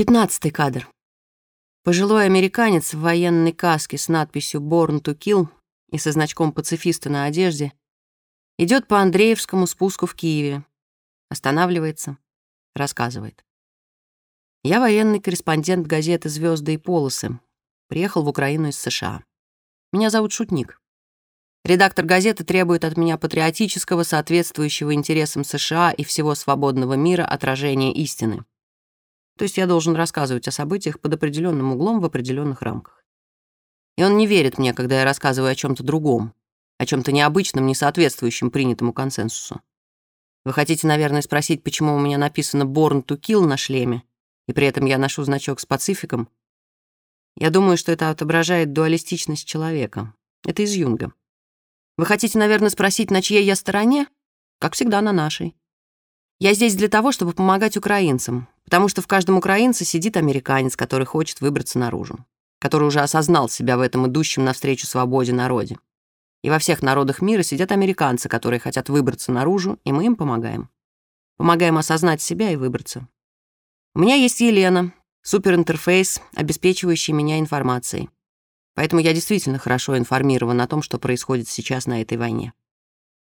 Пятнадцатый кадр. Пожилой американец в военной каске с надписью «Born to Kill» и со значком пацифиста на одежде идет по Андреевскому спуску в Киеве, останавливается, рассказывает. Я военный корреспондент газеты «Звезды и полосы». Приехал в Украину из США. Меня зовут Шутник. Редактор газеты требует от меня патриотического, соответствующего интересам США и всего свободного мира отражения истины. То есть я должен рассказывать о событиях под определенным углом в определенных рамках. И он не верит мне, когда я рассказываю о чем-то другом, о чем-то необычном, не соответствующем принятому консенсусу. Вы хотите, наверное, спросить, почему у меня написано «Born to Kill» на шлеме, и при этом я ношу значок с пацификом? Я думаю, что это отображает дуалистичность человека. Это из Юнга. Вы хотите, наверное, спросить, на чьей я стороне? Как всегда, на нашей. Я здесь для того, чтобы помогать украинцам, потому что в каждом украинце сидит американец, который хочет выбраться наружу, который уже осознал себя в этом идущем навстречу свободе народе. И во всех народах мира сидят американцы, которые хотят выбраться наружу, и мы им помогаем. Помогаем осознать себя и выбраться. У меня есть Елена, суперинтерфейс, обеспечивающий меня информацией. Поэтому я действительно хорошо информирован о том, что происходит сейчас на этой войне.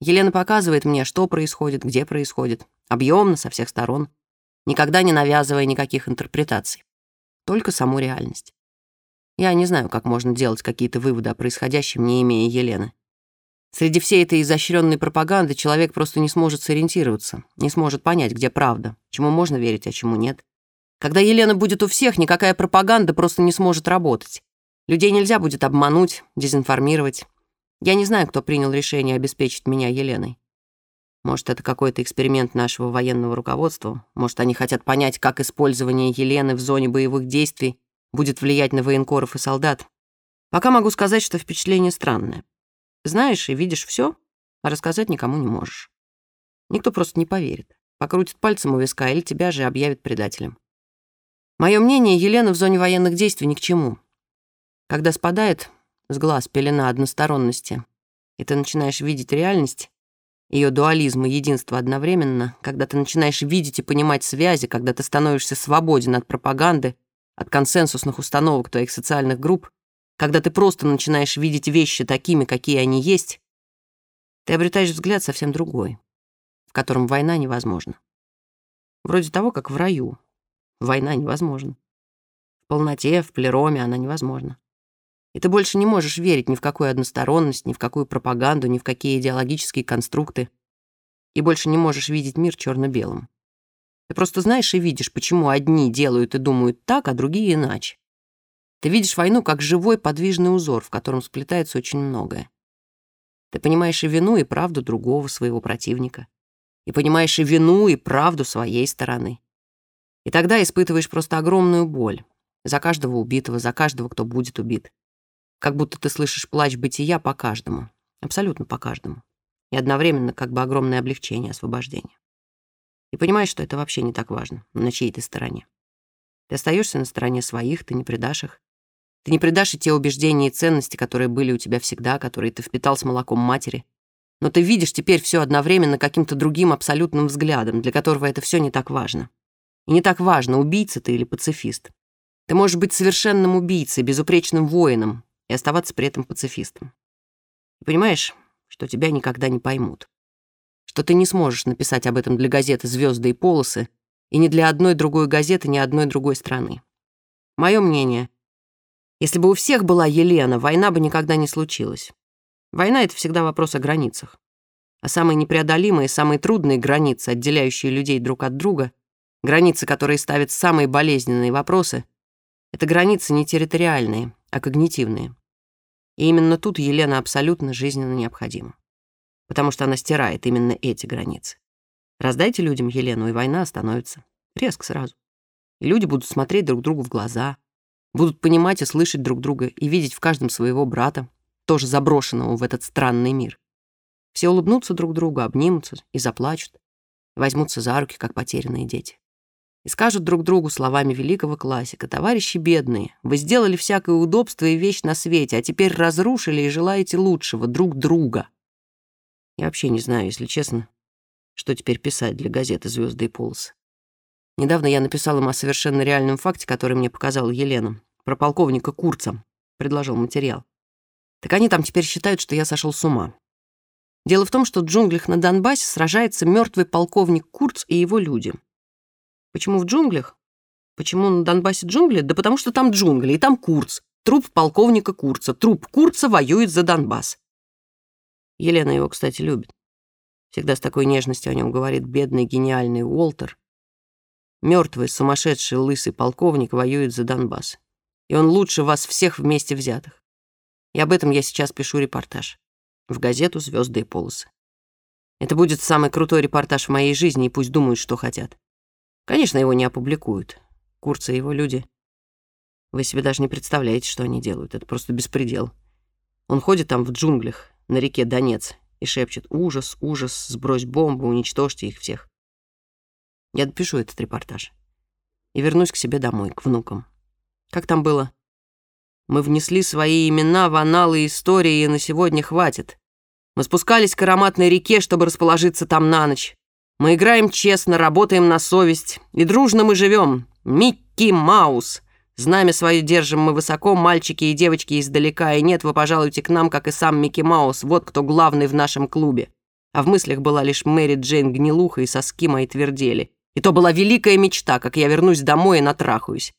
Елена показывает мне, что происходит, где происходит, объемно, со всех сторон, никогда не навязывая никаких интерпретаций, только саму реальность. Я не знаю, как можно делать какие-то выводы о происходящем, не имея Елены. Среди всей этой изощренной пропаганды человек просто не сможет сориентироваться, не сможет понять, где правда, чему можно верить, а чему нет. Когда Елена будет у всех, никакая пропаганда просто не сможет работать. Людей нельзя будет обмануть, дезинформировать, я не знаю, кто принял решение обеспечить меня Еленой. Может, это какой-то эксперимент нашего военного руководства. Может, они хотят понять, как использование Елены в зоне боевых действий будет влиять на военкоров и солдат. Пока могу сказать, что впечатление странное. Знаешь и видишь все, а рассказать никому не можешь. Никто просто не поверит. Покрутит пальцем у виска или тебя же объявит предателем. Мое мнение, Елена в зоне военных действий ни к чему. Когда спадает, с глаз пелена односторонности, и ты начинаешь видеть реальность, ее дуализм и единство одновременно, когда ты начинаешь видеть и понимать связи, когда ты становишься свободен от пропаганды, от консенсусных установок твоих социальных групп, когда ты просто начинаешь видеть вещи такими, какие они есть, ты обретаешь взгляд совсем другой, в котором война невозможна. Вроде того, как в раю. Война невозможна. В полноте, в плероме она невозможна. И ты больше не можешь верить ни в какую односторонность, ни в какую пропаганду, ни в какие идеологические конструкты. И больше не можешь видеть мир черно-белым. Ты просто знаешь и видишь, почему одни делают и думают так, а другие иначе. Ты видишь войну как живой подвижный узор, в котором сплетается очень многое. Ты понимаешь и вину, и правду другого своего противника. И понимаешь и вину, и правду своей стороны. И тогда испытываешь просто огромную боль за каждого убитого, за каждого, кто будет убит. Как будто ты слышишь плач бытия по каждому. Абсолютно по каждому. И одновременно как бы огромное облегчение, освобождение. И понимаешь, что это вообще не так важно, на чьей ты стороне. Ты остаешься на стороне своих, ты не предашь их. Ты не предашь и те убеждения и ценности, которые были у тебя всегда, которые ты впитал с молоком матери. Но ты видишь теперь все одновременно каким-то другим абсолютным взглядом, для которого это все не так важно. И не так важно, убийца ты или пацифист. Ты можешь быть совершенным убийцей, безупречным воином, и оставаться при этом пацифистом. И понимаешь, что тебя никогда не поймут. Что ты не сможешь написать об этом для газеты «Звезды и полосы» и ни для одной другой газеты, ни одной другой страны. Мое мнение, если бы у всех была Елена, война бы никогда не случилась. Война — это всегда вопрос о границах. А самые непреодолимые, самые трудные границы, отделяющие людей друг от друга, границы, которые ставят самые болезненные вопросы, это границы не территориальные, а когнитивные. И именно тут Елена абсолютно жизненно необходима. Потому что она стирает именно эти границы. Раздайте людям Елену, и война остановится. Резко сразу. И люди будут смотреть друг другу в глаза, будут понимать и слышать друг друга, и видеть в каждом своего брата, тоже заброшенного в этот странный мир. Все улыбнутся друг другу, обнимутся и заплачут, возьмутся за руки, как потерянные дети и скажут друг другу словами великого классика, «Товарищи бедные, вы сделали всякое удобство и вещь на свете, а теперь разрушили и желаете лучшего друг друга». Я вообще не знаю, если честно, что теперь писать для газеты «Звезды и полосы». Недавно я написал им о совершенно реальном факте, который мне показала Елена, про полковника Курца, предложил материал. Так они там теперь считают, что я сошел с ума. Дело в том, что в джунглях на Донбассе сражается мертвый полковник Курц и его люди. Почему в джунглях? Почему на Донбассе джунгли? Да потому что там джунгли, и там Курц, труп полковника Курца. Труп Курца воюет за Донбасс. Елена его, кстати, любит. Всегда с такой нежностью о нем говорит бедный гениальный Уолтер. Мертвый, сумасшедший, лысый полковник воюет за Донбасс. И он лучше вас всех вместе взятых. И об этом я сейчас пишу репортаж в газету «Звезды и полосы». Это будет самый крутой репортаж в моей жизни, и пусть думают, что хотят. Конечно, его не опубликуют. Курцы его люди. Вы себе даже не представляете, что они делают. Это просто беспредел. Он ходит там в джунглях, на реке Донец, и шепчет «Ужас, ужас, сбрось бомбу, уничтожьте их всех». Я допишу этот репортаж и вернусь к себе домой, к внукам. Как там было? Мы внесли свои имена в аналы истории, и на сегодня хватит. Мы спускались к ароматной реке, чтобы расположиться там на ночь. Мы играем честно, работаем на совесть. И дружно мы живем. Микки Маус. Знамя свое держим мы высоко, мальчики и девочки издалека. И нет, вы пожалуйте к нам, как и сам Микки Маус. Вот кто главный в нашем клубе. А в мыслях была лишь Мэри Джейн Гнилуха и соски мои твердели. И то была великая мечта, как я вернусь домой и натрахаюсь.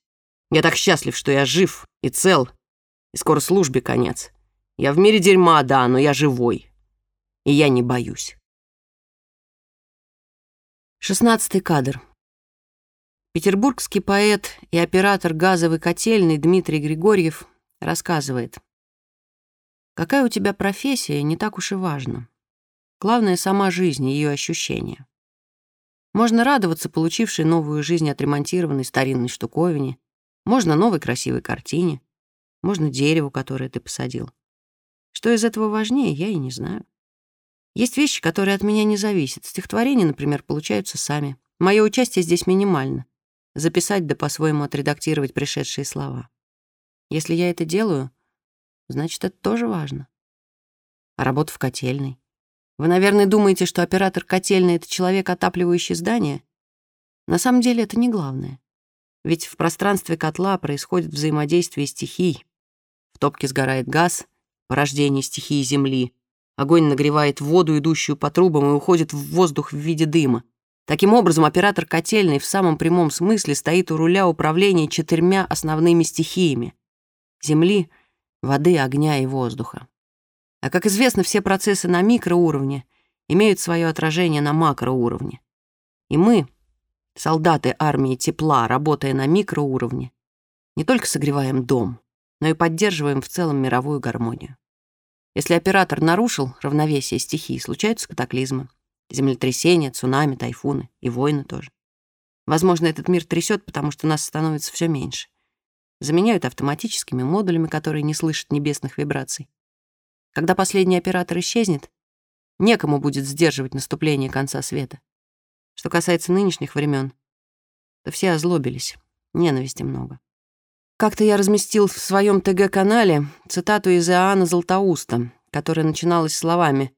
Я так счастлив, что я жив и цел, и скоро службе конец. Я в мире дерьма, да, но я живой и я не боюсь. Шестнадцатый кадр. Петербургский поэт и оператор газовой котельной Дмитрий Григорьев рассказывает. «Какая у тебя профессия, не так уж и важно. Главное — сама жизнь, ее ощущения. Можно радоваться получившей новую жизнь отремонтированной старинной штуковине, можно новой красивой картине, можно дереву, которое ты посадил. Что из этого важнее, я и не знаю. Есть вещи, которые от меня не зависят. Стихотворения, например, получаются сами. Мое участие здесь минимально. Записать да по-своему отредактировать пришедшие слова. Если я это делаю, значит, это тоже важно. А работа в котельной? Вы, наверное, думаете, что оператор котельной — это человек, отапливающий здание? На самом деле это не главное. Ведь в пространстве котла происходит взаимодействие стихий. В топке сгорает газ, порождение стихии Земли — Огонь нагревает воду, идущую по трубам, и уходит в воздух в виде дыма. Таким образом, оператор котельной в самом прямом смысле стоит у руля управления четырьмя основными стихиями — земли, воды, огня и воздуха. А как известно, все процессы на микроуровне имеют свое отражение на макроуровне. И мы, солдаты армии тепла, работая на микроуровне, не только согреваем дом, но и поддерживаем в целом мировую гармонию. Если оператор нарушил равновесие стихий, случаются катаклизмы. Землетрясения, цунами, тайфуны и войны тоже. Возможно, этот мир трясет, потому что нас становится все меньше. Заменяют автоматическими модулями, которые не слышат небесных вибраций. Когда последний оператор исчезнет, некому будет сдерживать наступление конца света. Что касается нынешних времен, то все озлобились, ненависти много. Как-то я разместил в своем ТГ-канале цитату из Иоанна Златоуста, которая начиналась словами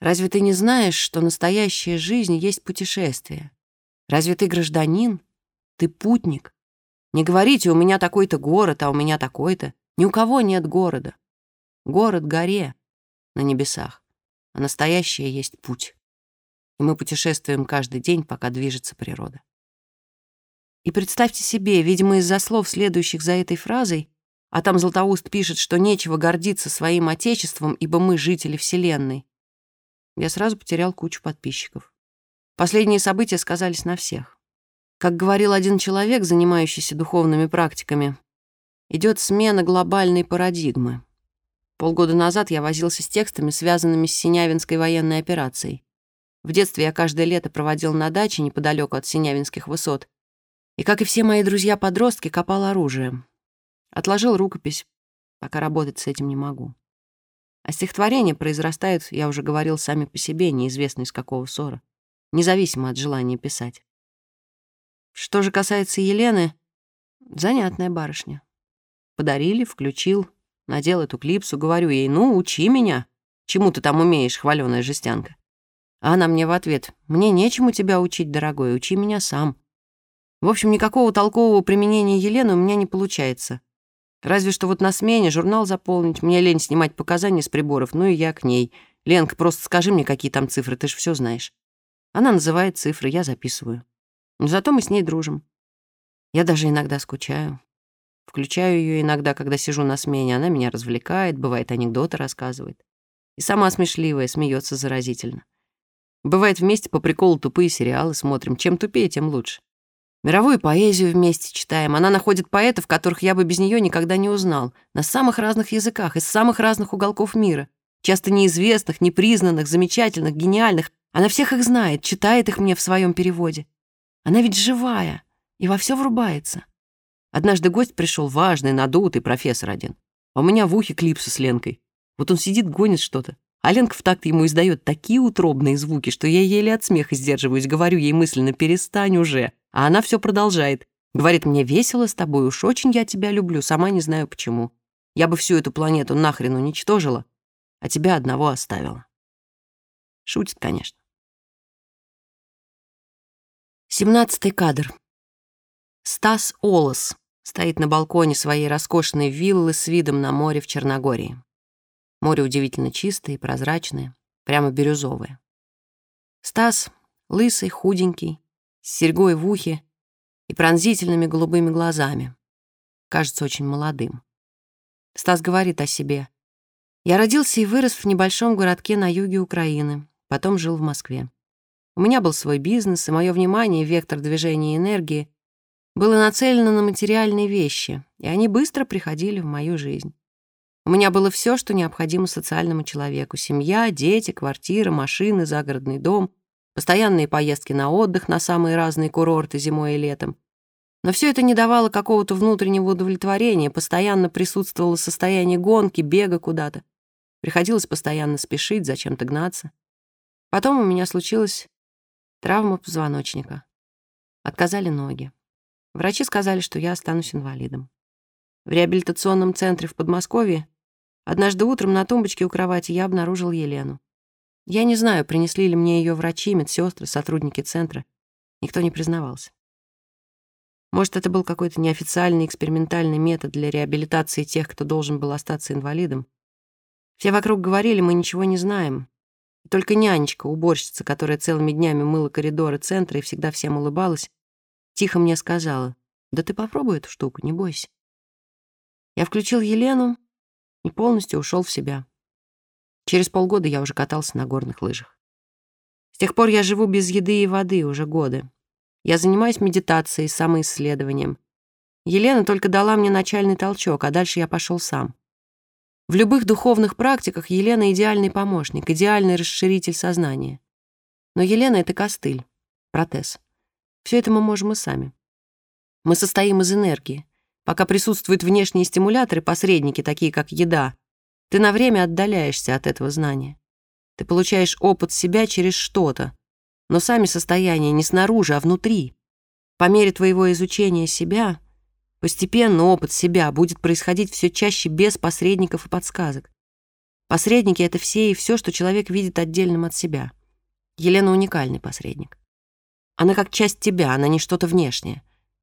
«Разве ты не знаешь, что настоящая жизнь есть путешествие? Разве ты гражданин? Ты путник? Не говорите, у меня такой-то город, а у меня такой-то. Ни у кого нет города. Город — горе на небесах, а настоящее есть путь. И мы путешествуем каждый день, пока движется природа. И представьте себе, видимо, из-за слов, следующих за этой фразой, а там Златоуст пишет, что нечего гордиться своим отечеством, ибо мы жители Вселенной, я сразу потерял кучу подписчиков. Последние события сказались на всех. Как говорил один человек, занимающийся духовными практиками, идет смена глобальной парадигмы. Полгода назад я возился с текстами, связанными с Синявинской военной операцией. В детстве я каждое лето проводил на даче неподалеку от Синявинских высот, и, как и все мои друзья-подростки, копал оружие. Отложил рукопись, пока работать с этим не могу. А стихотворения произрастают, я уже говорил, сами по себе, неизвестно из какого ссора, независимо от желания писать. Что же касается Елены, занятная барышня. Подарили, включил, надел эту клипсу, говорю ей, ну, учи меня, чему ты там умеешь, хваленая жестянка. А она мне в ответ, мне нечему тебя учить, дорогой, учи меня сам. В общем, никакого толкового применения Елены у меня не получается. Разве что вот на смене журнал заполнить, мне лень снимать показания с приборов, ну и я к ней. Ленка, просто скажи мне, какие там цифры, ты же все знаешь. Она называет цифры, я записываю. Зато мы с ней дружим. Я даже иногда скучаю. Включаю ее иногда, когда сижу на смене. Она меня развлекает, бывает, анекдоты рассказывает. И сама смешливая, смеется заразительно. Бывает, вместе по приколу тупые сериалы смотрим. Чем тупее, тем лучше. Мировую поэзию вместе читаем. Она находит поэтов, которых я бы без нее никогда не узнал. На самых разных языках, из самых разных уголков мира. Часто неизвестных, непризнанных, замечательных, гениальных. Она всех их знает, читает их мне в своем переводе. Она ведь живая и во все врубается. Однажды гость пришел важный, надутый профессор один. А у меня в ухе клипсы с Ленкой. Вот он сидит, гонит что-то. А Ленка в такт ему издает такие утробные звуки, что я еле от смеха сдерживаюсь, говорю ей мысленно «перестань уже». А она все продолжает. Говорит, мне весело с тобой, уж очень я тебя люблю, сама не знаю почему. Я бы всю эту планету нахрен уничтожила, а тебя одного оставила. Шутит, конечно. Семнадцатый кадр. Стас Олос стоит на балконе своей роскошной виллы с видом на море в Черногории. Море удивительно чистое и прозрачное, прямо бирюзовое. Стас лысый, худенький, с серьгой в ухе и пронзительными голубыми глазами. Кажется очень молодым. Стас говорит о себе. «Я родился и вырос в небольшом городке на юге Украины, потом жил в Москве. У меня был свой бизнес, и мое внимание, вектор движения энергии, было нацелено на материальные вещи, и они быстро приходили в мою жизнь. У меня было все, что необходимо социальному человеку. Семья, дети, квартира, машины, загородный дом, постоянные поездки на отдых на самые разные курорты зимой и летом. Но все это не давало какого-то внутреннего удовлетворения, постоянно присутствовало состояние гонки, бега куда-то. Приходилось постоянно спешить, зачем-то гнаться. Потом у меня случилась травма позвоночника. Отказали ноги. Врачи сказали, что я останусь инвалидом. В реабилитационном центре в Подмосковье однажды утром на тумбочке у кровати я обнаружил Елену. Я не знаю, принесли ли мне ее врачи, медсестры, сотрудники центра. Никто не признавался. Может, это был какой-то неофициальный экспериментальный метод для реабилитации тех, кто должен был остаться инвалидом. Все вокруг говорили, мы ничего не знаем. Только нянечка, уборщица, которая целыми днями мыла коридоры центра и всегда всем улыбалась, тихо мне сказала, «Да ты попробуй эту штуку, не бойся». Я включил Елену и полностью ушел в себя. Через полгода я уже катался на горных лыжах. С тех пор я живу без еды и воды уже годы. Я занимаюсь медитацией, самоисследованием. Елена только дала мне начальный толчок, а дальше я пошел сам. В любых духовных практиках Елена — идеальный помощник, идеальный расширитель сознания. Но Елена — это костыль, протез. Все это мы можем и сами. Мы состоим из энергии. Пока присутствуют внешние стимуляторы, посредники, такие как еда, ты на время отдаляешься от этого знания. Ты получаешь опыт себя через что-то, но сами состояния не снаружи, а внутри. По мере твоего изучения себя, постепенно опыт себя будет происходить все чаще без посредников и подсказок. Посредники — это все и все, что человек видит отдельным от себя. Елена — уникальный посредник. Она как часть тебя, она не что-то внешнее.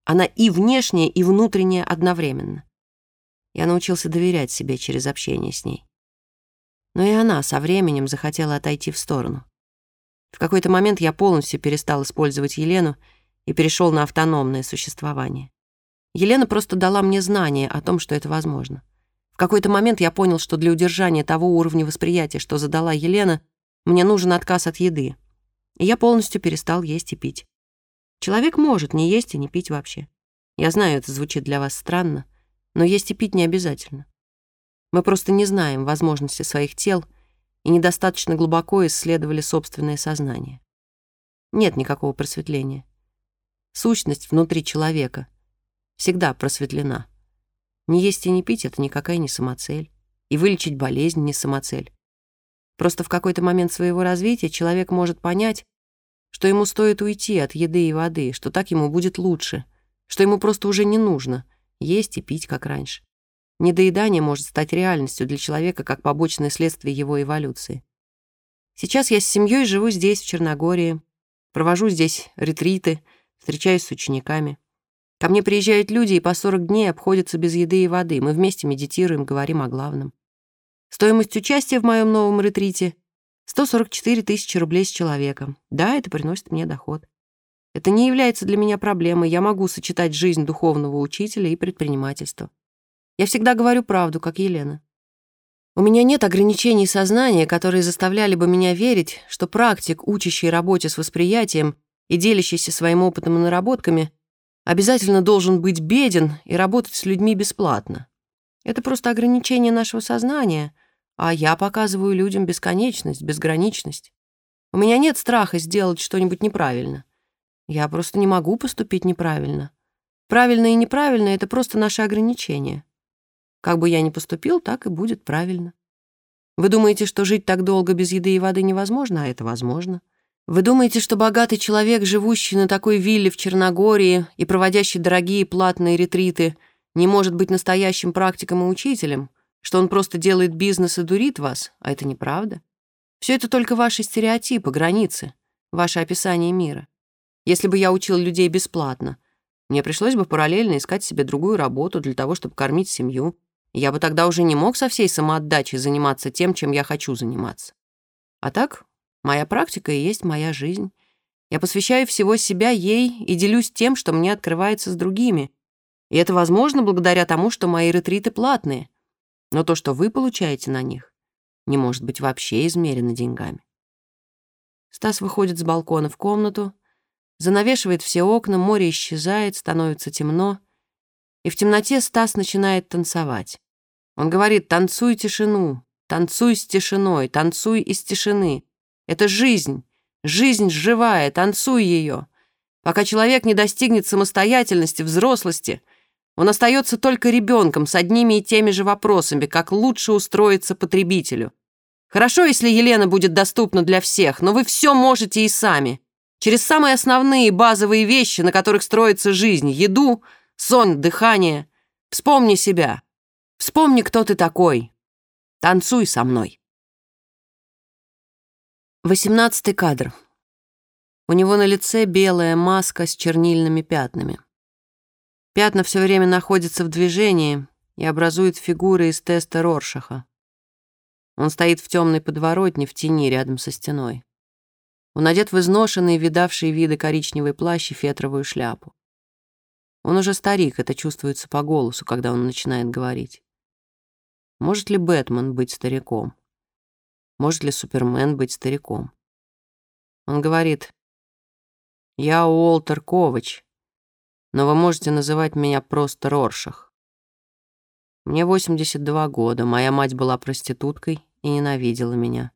Она и внешнее, и внутреннее одновременно. Я научился доверять себе через общение с ней. Но и она со временем захотела отойти в сторону. В какой-то момент я полностью перестал использовать Елену и перешел на автономное существование. Елена просто дала мне знание о том, что это возможно. В какой-то момент я понял, что для удержания того уровня восприятия, что задала Елена, мне нужен отказ от еды. И я полностью перестал есть и пить. Человек может не есть и не пить вообще. Я знаю, это звучит для вас странно, но есть и пить не обязательно. Мы просто не знаем возможности своих тел и недостаточно глубоко исследовали собственное сознание. Нет никакого просветления. Сущность внутри человека всегда просветлена. Не есть и не пить — это никакая не самоцель. И вылечить болезнь — не самоцель. Просто в какой-то момент своего развития человек может понять, что ему стоит уйти от еды и воды, что так ему будет лучше, что ему просто уже не нужно — есть и пить, как раньше. Недоедание может стать реальностью для человека как побочное следствие его эволюции. Сейчас я с семьей живу здесь, в Черногории, провожу здесь ретриты, встречаюсь с учениками. Ко мне приезжают люди и по 40 дней обходятся без еды и воды. Мы вместе медитируем, говорим о главном. Стоимость участия в моем новом ретрите — 144 тысячи рублей с человеком. Да, это приносит мне доход. Это не является для меня проблемой. Я могу сочетать жизнь духовного учителя и предпринимательство. Я всегда говорю правду, как Елена. У меня нет ограничений сознания, которые заставляли бы меня верить, что практик, учащий работе с восприятием и делящийся своим опытом и наработками, обязательно должен быть беден и работать с людьми бесплатно. Это просто ограничение нашего сознания, а я показываю людям бесконечность, безграничность. У меня нет страха сделать что-нибудь неправильно. Я просто не могу поступить неправильно. Правильно и неправильно — это просто наши ограничения. Как бы я ни поступил, так и будет правильно. Вы думаете, что жить так долго без еды и воды невозможно, а это возможно? Вы думаете, что богатый человек, живущий на такой вилле в Черногории и проводящий дорогие платные ретриты, не может быть настоящим практиком и учителем, что он просто делает бизнес и дурит вас, а это неправда? Все это только ваши стереотипы, границы, ваше описание мира. Если бы я учил людей бесплатно, мне пришлось бы параллельно искать себе другую работу для того, чтобы кормить семью. Я бы тогда уже не мог со всей самоотдачей заниматься тем, чем я хочу заниматься. А так, моя практика и есть моя жизнь. Я посвящаю всего себя ей и делюсь тем, что мне открывается с другими. И это возможно благодаря тому, что мои ретриты платные. Но то, что вы получаете на них, не может быть вообще измерено деньгами. Стас выходит с балкона в комнату, Занавешивает все окна, море исчезает, становится темно. И в темноте Стас начинает танцевать. Он говорит «танцуй тишину, танцуй с тишиной, танцуй из тишины». Это жизнь, жизнь живая, танцуй ее. Пока человек не достигнет самостоятельности, взрослости, он остается только ребенком с одними и теми же вопросами, как лучше устроиться потребителю. Хорошо, если Елена будет доступна для всех, но вы все можете и сами через самые основные базовые вещи, на которых строится жизнь, еду, сон, дыхание. Вспомни себя. Вспомни, кто ты такой. Танцуй со мной. Восемнадцатый кадр. У него на лице белая маска с чернильными пятнами. Пятна все время находятся в движении и образуют фигуры из теста Роршаха. Он стоит в темной подворотне в тени рядом со стеной. Он одет в изношенный, видавший виды коричневый плащ и фетровую шляпу. Он уже старик, это чувствуется по голосу, когда он начинает говорить. Может ли Бэтмен быть стариком? Может ли Супермен быть стариком? Он говорит, «Я Уолтер Ковач, но вы можете называть меня просто Роршах. Мне 82 года, моя мать была проституткой и ненавидела меня.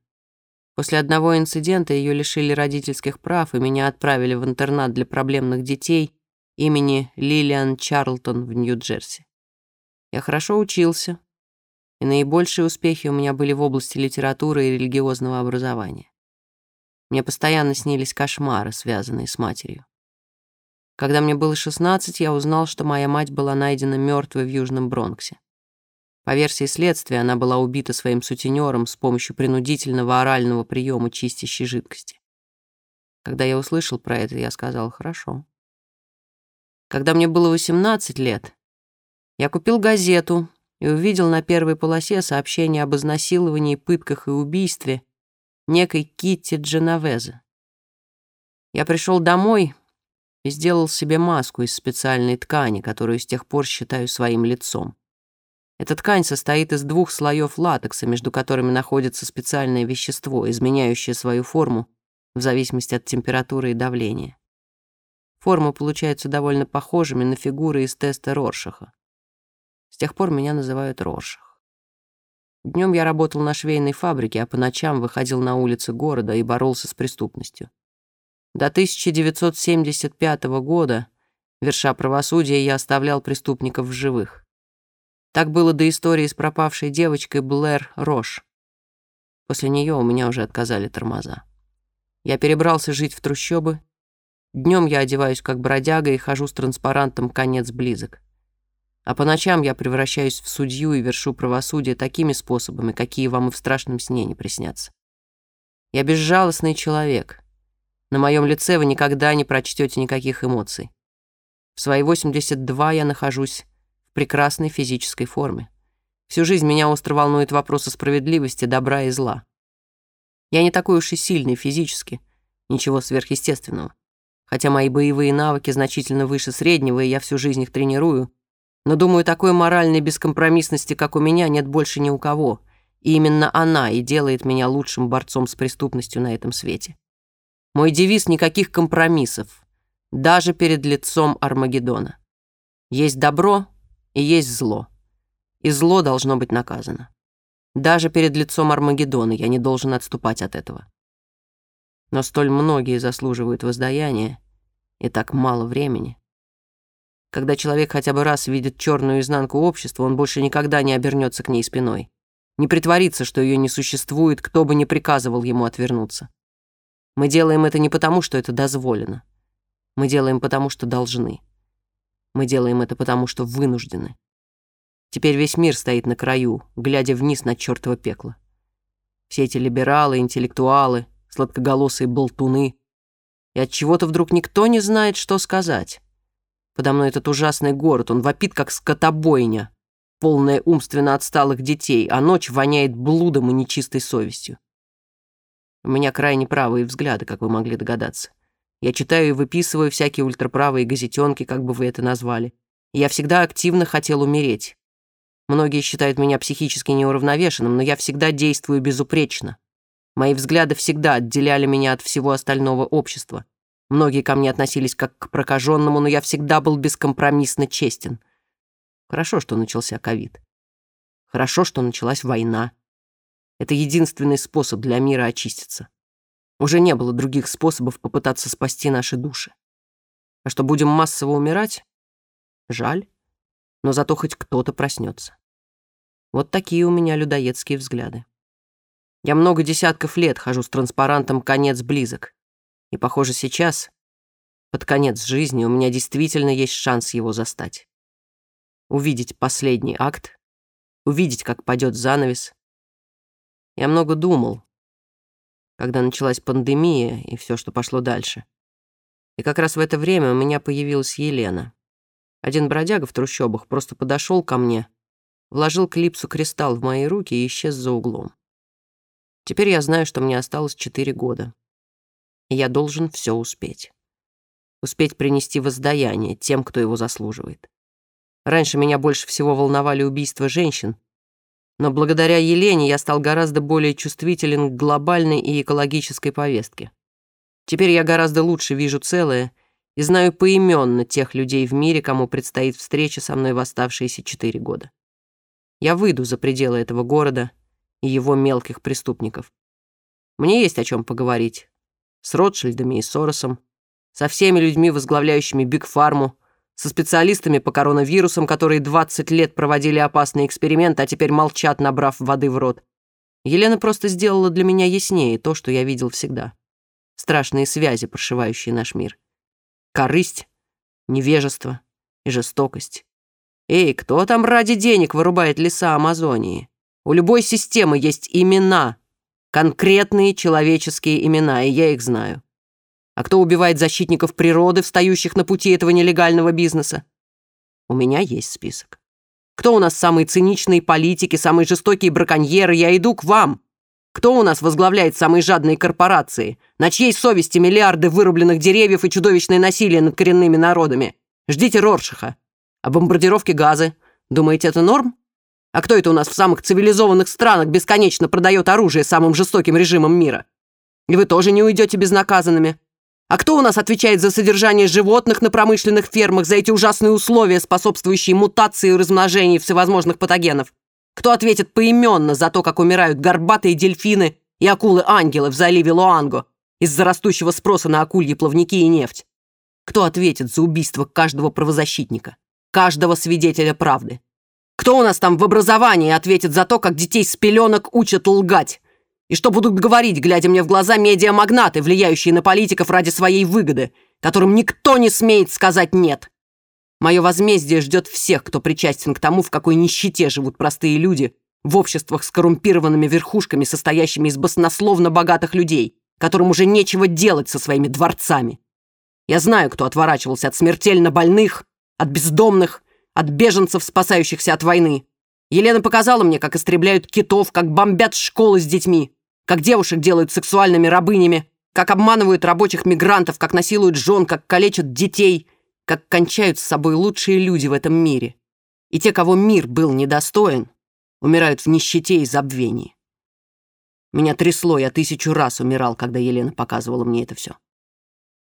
После одного инцидента ее лишили родительских прав и меня отправили в интернат для проблемных детей имени Лилиан Чарлтон в Нью-Джерси. Я хорошо учился, и наибольшие успехи у меня были в области литературы и религиозного образования. Мне постоянно снились кошмары, связанные с матерью. Когда мне было 16, я узнал, что моя мать была найдена мертвой в Южном Бронксе. По версии следствия, она была убита своим сутенером с помощью принудительного орального приема чистящей жидкости. Когда я услышал про это, я сказал «хорошо». Когда мне было 18 лет, я купил газету и увидел на первой полосе сообщение об изнасиловании, пытках и убийстве некой Китти Дженовезе. Я пришел домой и сделал себе маску из специальной ткани, которую с тех пор считаю своим лицом. Эта ткань состоит из двух слоев латекса, между которыми находится специальное вещество, изменяющее свою форму в зависимости от температуры и давления. Формы получаются довольно похожими на фигуры из теста Роршаха. С тех пор меня называют Роршах. Днем я работал на швейной фабрике, а по ночам выходил на улицы города и боролся с преступностью. До 1975 года, верша правосудия, я оставлял преступников в живых. Так было до истории с пропавшей девочкой Блэр Рош. После нее у меня уже отказали тормоза. Я перебрался жить в трущобы. Днем я одеваюсь как бродяга и хожу с транспарантом «Конец близок». А по ночам я превращаюсь в судью и вершу правосудие такими способами, какие вам и в страшном сне не приснятся. Я безжалостный человек. На моем лице вы никогда не прочтете никаких эмоций. В свои 82 я нахожусь в прекрасной физической форме. Всю жизнь меня остро волнует вопрос о справедливости, добра и зла. Я не такой уж и сильный физически, ничего сверхъестественного. Хотя мои боевые навыки значительно выше среднего, и я всю жизнь их тренирую. Но, думаю, такой моральной бескомпромиссности, как у меня, нет больше ни у кого. И именно она и делает меня лучшим борцом с преступностью на этом свете. Мой девиз — никаких компромиссов, даже перед лицом Армагеддона. Есть добро и есть зло и зло должно быть наказано. Даже перед лицом Армагеддона я не должен отступать от этого. Но столь многие заслуживают воздаяния, и так мало времени. Когда человек хотя бы раз видит черную изнанку общества, он больше никогда не обернется к ней спиной. Не притворится, что ее не существует, кто бы ни приказывал ему отвернуться. Мы делаем это не потому, что это дозволено. Мы делаем потому, что должны. Мы делаем это потому, что вынуждены. Теперь весь мир стоит на краю, глядя вниз на чертово пекло. Все эти либералы, интеллектуалы, сладкоголосые болтуны. И от чего-то вдруг никто не знает, что сказать. Подо мной этот ужасный город, он вопит, как скотобойня, полная умственно отсталых детей, а ночь воняет блудом и нечистой совестью. У меня крайне правые взгляды, как вы могли догадаться. Я читаю и выписываю всякие ультраправые газетенки, как бы вы это назвали. Я всегда активно хотел умереть. Многие считают меня психически неуравновешенным, но я всегда действую безупречно. Мои взгляды всегда отделяли меня от всего остального общества. Многие ко мне относились как к прокаженному, но я всегда был бескомпромиссно честен. Хорошо, что начался ковид. Хорошо, что началась война. Это единственный способ для мира очиститься. Уже не было других способов попытаться спасти наши души. А что будем массово умирать? Жаль, но зато хоть кто-то проснется. Вот такие у меня людоедские взгляды. Я много десятков лет хожу с транспарантом «Конец близок». И, похоже, сейчас, под конец жизни, у меня действительно есть шанс его застать. Увидеть последний акт, увидеть, как падет занавес. Я много думал, когда началась пандемия и все, что пошло дальше. И как раз в это время у меня появилась Елена. Один бродяга в трущобах просто подошел ко мне — вложил клипсу кристалл в мои руки и исчез за углом. Теперь я знаю, что мне осталось четыре года. И я должен все успеть. Успеть принести воздаяние тем, кто его заслуживает. Раньше меня больше всего волновали убийства женщин, но благодаря Елене я стал гораздо более чувствителен к глобальной и экологической повестке. Теперь я гораздо лучше вижу целое и знаю поименно тех людей в мире, кому предстоит встреча со мной в оставшиеся четыре года. Я выйду за пределы этого города и его мелких преступников. Мне есть о чем поговорить. С Ротшильдами и Соросом, со всеми людьми, возглавляющими Биг Фарму, со специалистами по коронавирусам, которые 20 лет проводили опасные эксперименты, а теперь молчат, набрав воды в рот. Елена просто сделала для меня яснее то, что я видел всегда. Страшные связи, прошивающие наш мир. Корысть, невежество и жестокость. Эй, кто там ради денег вырубает леса Амазонии? У любой системы есть имена. Конкретные человеческие имена, и я их знаю. А кто убивает защитников природы, встающих на пути этого нелегального бизнеса? У меня есть список. Кто у нас самые циничные политики, самые жестокие браконьеры? Я иду к вам. Кто у нас возглавляет самые жадные корпорации? На чьей совести миллиарды вырубленных деревьев и чудовищное насилие над коренными народами? Ждите Роршиха. А бомбардировки газы? Думаете, это норм? А кто это у нас в самых цивилизованных странах бесконечно продает оружие самым жестоким режимом мира? И вы тоже не уйдете безнаказанными. А кто у нас отвечает за содержание животных на промышленных фермах, за эти ужасные условия, способствующие мутации и размножению всевозможных патогенов? Кто ответит поименно за то, как умирают горбатые дельфины и акулы-ангелы в заливе Луанго из-за растущего спроса на акульи плавники и нефть? Кто ответит за убийство каждого правозащитника? каждого свидетеля правды. Кто у нас там в образовании ответит за то, как детей с пеленок учат лгать? И что будут говорить, глядя мне в глаза, медиамагнаты, влияющие на политиков ради своей выгоды, которым никто не смеет сказать «нет». Мое возмездие ждет всех, кто причастен к тому, в какой нищете живут простые люди, в обществах с коррумпированными верхушками, состоящими из баснословно богатых людей, которым уже нечего делать со своими дворцами. Я знаю, кто отворачивался от смертельно больных, от бездомных, от беженцев, спасающихся от войны. Елена показала мне, как истребляют китов, как бомбят школы с детьми, как девушек делают сексуальными рабынями, как обманывают рабочих мигрантов, как насилуют жен, как калечат детей, как кончают с собой лучшие люди в этом мире. И те, кого мир был недостоин, умирают в нищете и забвении. Меня трясло, я тысячу раз умирал, когда Елена показывала мне это все.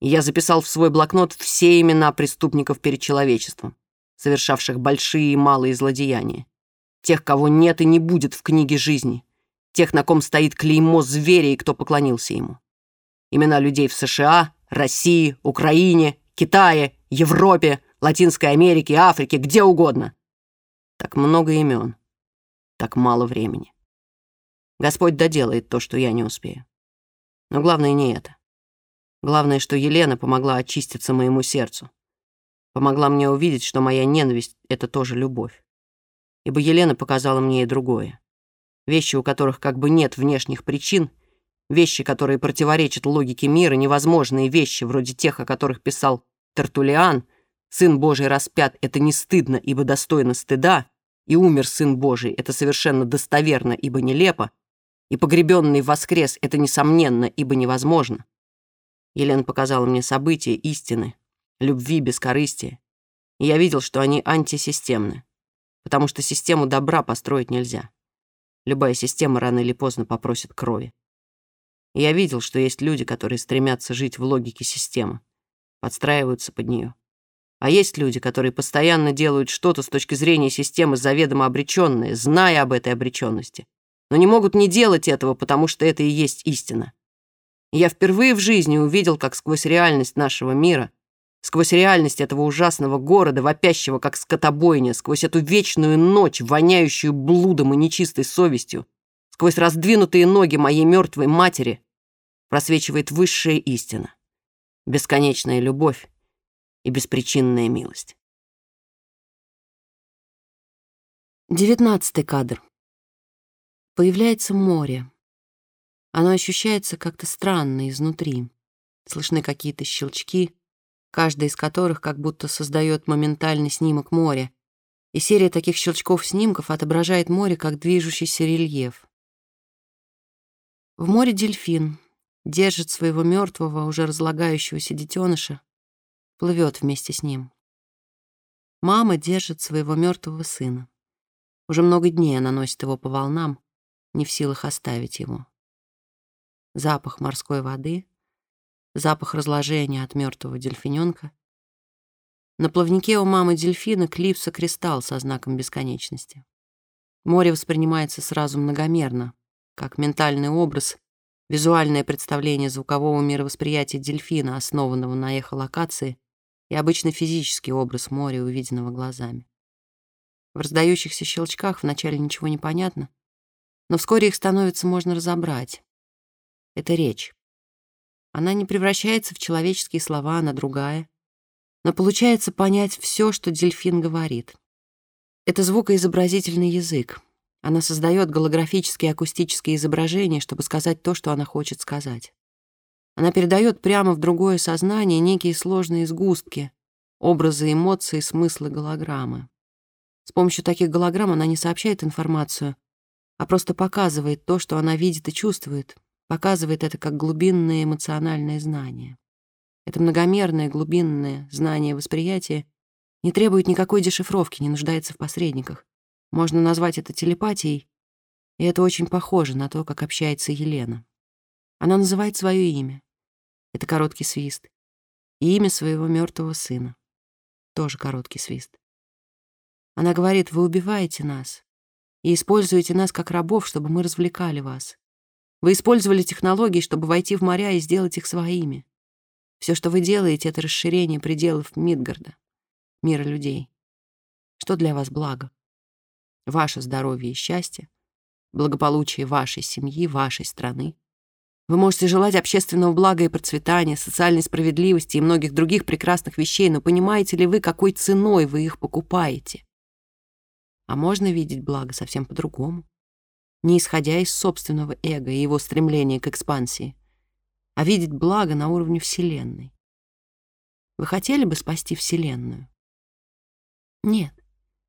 И я записал в свой блокнот все имена преступников перед человечеством, совершавших большие и малые злодеяния. Тех, кого нет и не будет в книге жизни. Тех, на ком стоит клеймо зверя и кто поклонился ему. Имена людей в США, России, Украине, Китае, Европе, Латинской Америке, Африке, где угодно. Так много имен, так мало времени. Господь доделает то, что я не успею. Но главное не это. Главное, что Елена помогла очиститься моему сердцу. Помогла мне увидеть, что моя ненависть — это тоже любовь. Ибо Елена показала мне и другое. Вещи, у которых как бы нет внешних причин, вещи, которые противоречат логике мира, невозможные вещи, вроде тех, о которых писал Тертулиан, «Сын Божий распят — это не стыдно, ибо достойно стыда», и «Умер Сын Божий — это совершенно достоверно, ибо нелепо», и погребенный воскрес — это несомненно, ибо невозможно. Елена показала мне события, истины, любви, бескорыстия. И я видел, что они антисистемны, потому что систему добра построить нельзя. Любая система рано или поздно попросит крови. Я видел, что есть люди, которые стремятся жить в логике системы, подстраиваются под нее. А есть люди, которые постоянно делают что-то с точки зрения системы заведомо обреченное, зная об этой обреченности, но не могут не делать этого, потому что это и есть истина. Я впервые в жизни увидел, как сквозь реальность нашего мира, сквозь реальность этого ужасного города, вопящего как скотобойня, сквозь эту вечную ночь, воняющую блудом и нечистой совестью, сквозь раздвинутые ноги моей мертвой матери, просвечивает высшая истина, бесконечная любовь и беспричинная милость. Девятнадцатый кадр. Появляется море. Оно ощущается как-то странно изнутри. Слышны какие-то щелчки, каждый из которых как будто создает моментальный снимок моря. И серия таких щелчков-снимков отображает море как движущийся рельеф. В море дельфин держит своего мертвого, уже разлагающегося детеныша, плывет вместе с ним. Мама держит своего мертвого сына. Уже много дней она носит его по волнам, не в силах оставить его. Запах морской воды, запах разложения от мертвого дельфиненка. На плавнике у мамы дельфина клипса кристалл со знаком бесконечности. Море воспринимается сразу многомерно, как ментальный образ, визуальное представление звукового мировосприятия дельфина, основанного на эхолокации, и обычно физический образ моря, увиденного глазами. В раздающихся щелчках вначале ничего не понятно, но вскоре их становится можно разобрать. Это речь. Она не превращается в человеческие слова, она другая. Но получается понять все, что дельфин говорит. Это звукоизобразительный язык. Она создает голографические акустические изображения, чтобы сказать то, что она хочет сказать. Она передает прямо в другое сознание некие сложные сгустки, образы, эмоции, смыслы голограммы. С помощью таких голограмм она не сообщает информацию, а просто показывает то, что она видит и чувствует, показывает это как глубинное эмоциональное знание. Это многомерное глубинное знание восприятия не требует никакой дешифровки, не нуждается в посредниках. Можно назвать это телепатией, и это очень похоже на то, как общается Елена. Она называет свое имя. Это короткий свист. И имя своего мертвого сына. Тоже короткий свист. Она говорит, вы убиваете нас и используете нас как рабов, чтобы мы развлекали вас. Вы использовали технологии, чтобы войти в моря и сделать их своими. Все, что вы делаете, это расширение пределов Мидгарда, мира людей. Что для вас благо? Ваше здоровье и счастье, благополучие вашей семьи, вашей страны. Вы можете желать общественного блага и процветания, социальной справедливости и многих других прекрасных вещей, но понимаете ли вы, какой ценой вы их покупаете? А можно видеть благо совсем по-другому, не исходя из собственного эго и его стремления к экспансии, а видеть благо на уровне Вселенной. Вы хотели бы спасти Вселенную? Нет.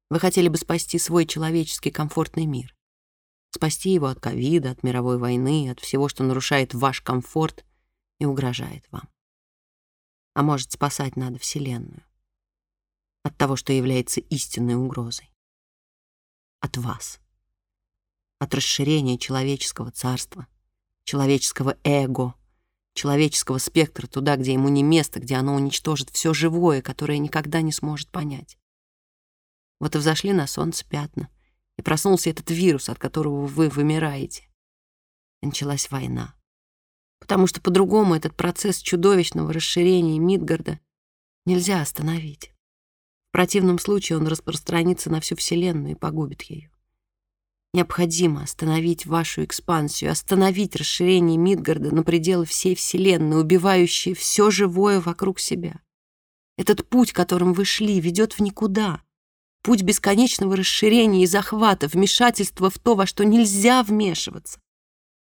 Вы хотели бы спасти свой человеческий комфортный мир. Спасти его от ковида, от мировой войны, от всего, что нарушает ваш комфорт и угрожает вам. А может, спасать надо Вселенную. От того, что является истинной угрозой. От вас. От расширения человеческого царства, человеческого эго, человеческого спектра туда, где ему не место, где оно уничтожит все живое, которое никогда не сможет понять. Вот и взошли на солнце пятна, и проснулся этот вирус, от которого вы вымираете. И началась война. Потому что по-другому этот процесс чудовищного расширения Мидгарда нельзя остановить. В противном случае он распространится на всю Вселенную и погубит ее. Необходимо остановить вашу экспансию, остановить расширение Мидгарда на пределы всей Вселенной, убивающее все живое вокруг себя. Этот путь, которым вы шли, ведет в никуда. Путь бесконечного расширения и захвата, вмешательства в то, во что нельзя вмешиваться.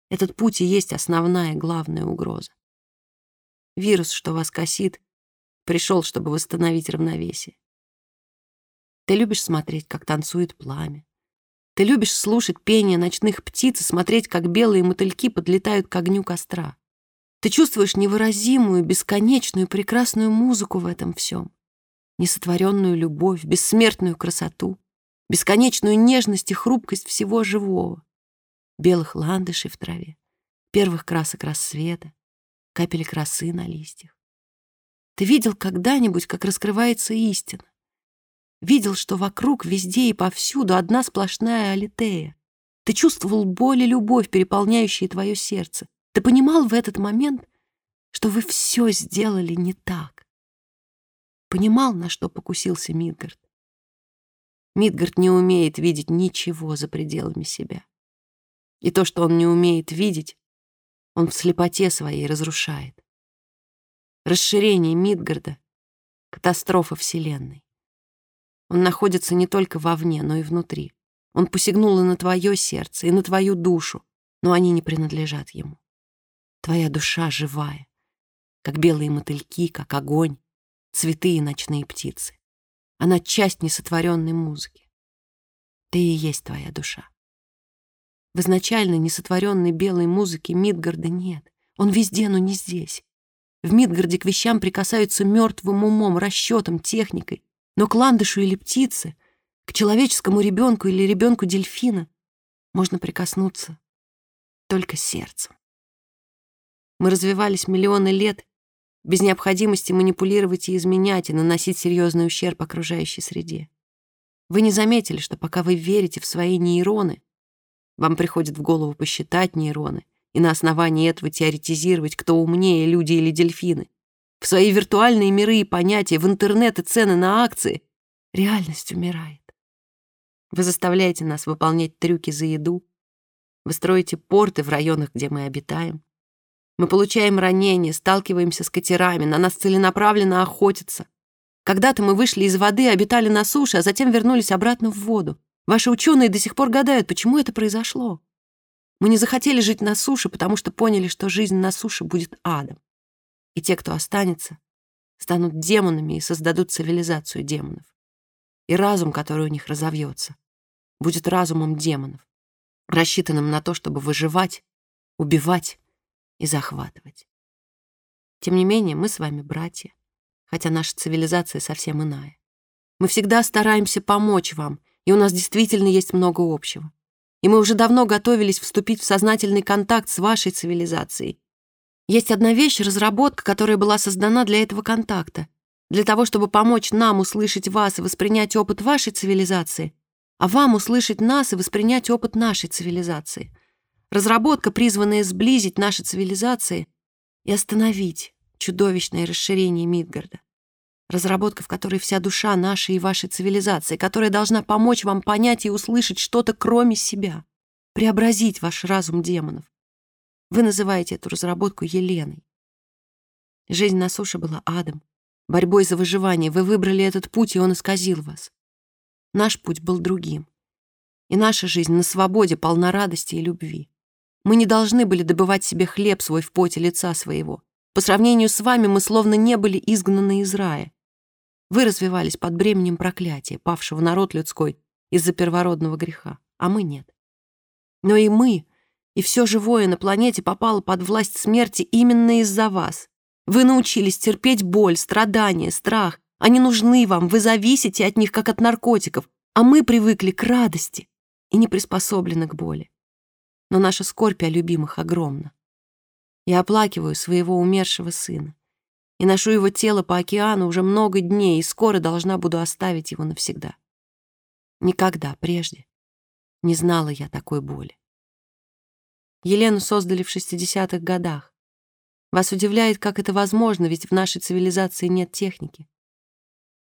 Этот путь и есть основная главная угроза. Вирус, что вас косит, пришел, чтобы восстановить равновесие. Ты любишь смотреть, как танцует пламя. Ты любишь слушать пение ночных птиц и смотреть, как белые мотыльки подлетают к огню костра. Ты чувствуешь невыразимую, бесконечную, прекрасную музыку в этом всем несотворенную любовь, бессмертную красоту, бесконечную нежность и хрупкость всего живого, белых ландышей в траве, первых красок рассвета, капель красы на листьях. Ты видел когда-нибудь, как раскрывается истина? Видел, что вокруг, везде и повсюду одна сплошная алитея. Ты чувствовал боль и любовь, переполняющие твое сердце. Ты понимал в этот момент, что вы все сделали не так понимал, на что покусился Мидгард. Мидгард не умеет видеть ничего за пределами себя. И то, что он не умеет видеть, он в слепоте своей разрушает. Расширение Мидгарда — катастрофа Вселенной. Он находится не только вовне, но и внутри. Он посягнул и на твое сердце, и на твою душу, но они не принадлежат ему. Твоя душа живая, как белые мотыльки, как огонь, цветы и ночные птицы. Она часть несотворенной музыки. Ты и есть твоя душа. В изначально несотворенной белой музыке Мидгарда нет. Он везде, но не здесь. В Мидгарде к вещам прикасаются мертвым умом, расчетом, техникой. Но к ландышу или птице, к человеческому ребенку или ребенку дельфина можно прикоснуться только сердцем. Мы развивались миллионы лет без необходимости манипулировать и изменять, и наносить серьезный ущерб окружающей среде. Вы не заметили, что пока вы верите в свои нейроны, вам приходит в голову посчитать нейроны и на основании этого теоретизировать, кто умнее, люди или дельфины. В свои виртуальные миры и понятия, в интернет и цены на акции реальность умирает. Вы заставляете нас выполнять трюки за еду, вы строите порты в районах, где мы обитаем, мы получаем ранения, сталкиваемся с катерами, на нас целенаправленно охотятся. Когда-то мы вышли из воды, обитали на суше, а затем вернулись обратно в воду. Ваши ученые до сих пор гадают, почему это произошло. Мы не захотели жить на суше, потому что поняли, что жизнь на суше будет адом. И те, кто останется, станут демонами и создадут цивилизацию демонов. И разум, который у них разовьется, будет разумом демонов, рассчитанным на то, чтобы выживать, убивать и захватывать. Тем не менее, мы с вами братья, хотя наша цивилизация совсем иная. Мы всегда стараемся помочь вам, и у нас действительно есть много общего. И мы уже давно готовились вступить в сознательный контакт с вашей цивилизацией. Есть одна вещь, разработка, которая была создана для этого контакта, для того, чтобы помочь нам услышать вас и воспринять опыт вашей цивилизации, а вам услышать нас и воспринять опыт нашей цивилизации — Разработка, призванная сблизить наши цивилизации и остановить чудовищное расширение Мидгарда. Разработка, в которой вся душа нашей и вашей цивилизации, которая должна помочь вам понять и услышать что-то кроме себя, преобразить ваш разум демонов. Вы называете эту разработку Еленой. Жизнь на суше была адом, борьбой за выживание. Вы выбрали этот путь, и он исказил вас. Наш путь был другим. И наша жизнь на свободе полна радости и любви. Мы не должны были добывать себе хлеб свой в поте лица своего. По сравнению с вами мы словно не были изгнаны из рая. Вы развивались под бременем проклятия, павшего народ людской из-за первородного греха, а мы нет. Но и мы, и все живое на планете попало под власть смерти именно из-за вас. Вы научились терпеть боль, страдания, страх. Они нужны вам, вы зависите от них, как от наркотиков, а мы привыкли к радости и не приспособлены к боли. Но наша скорбь о любимых огромна. Я оплакиваю своего умершего сына и ношу его тело по океану уже много дней, и скоро должна буду оставить его навсегда. Никогда прежде не знала я такой боли. Елену создали в 60-х годах. Вас удивляет, как это возможно, ведь в нашей цивилизации нет техники.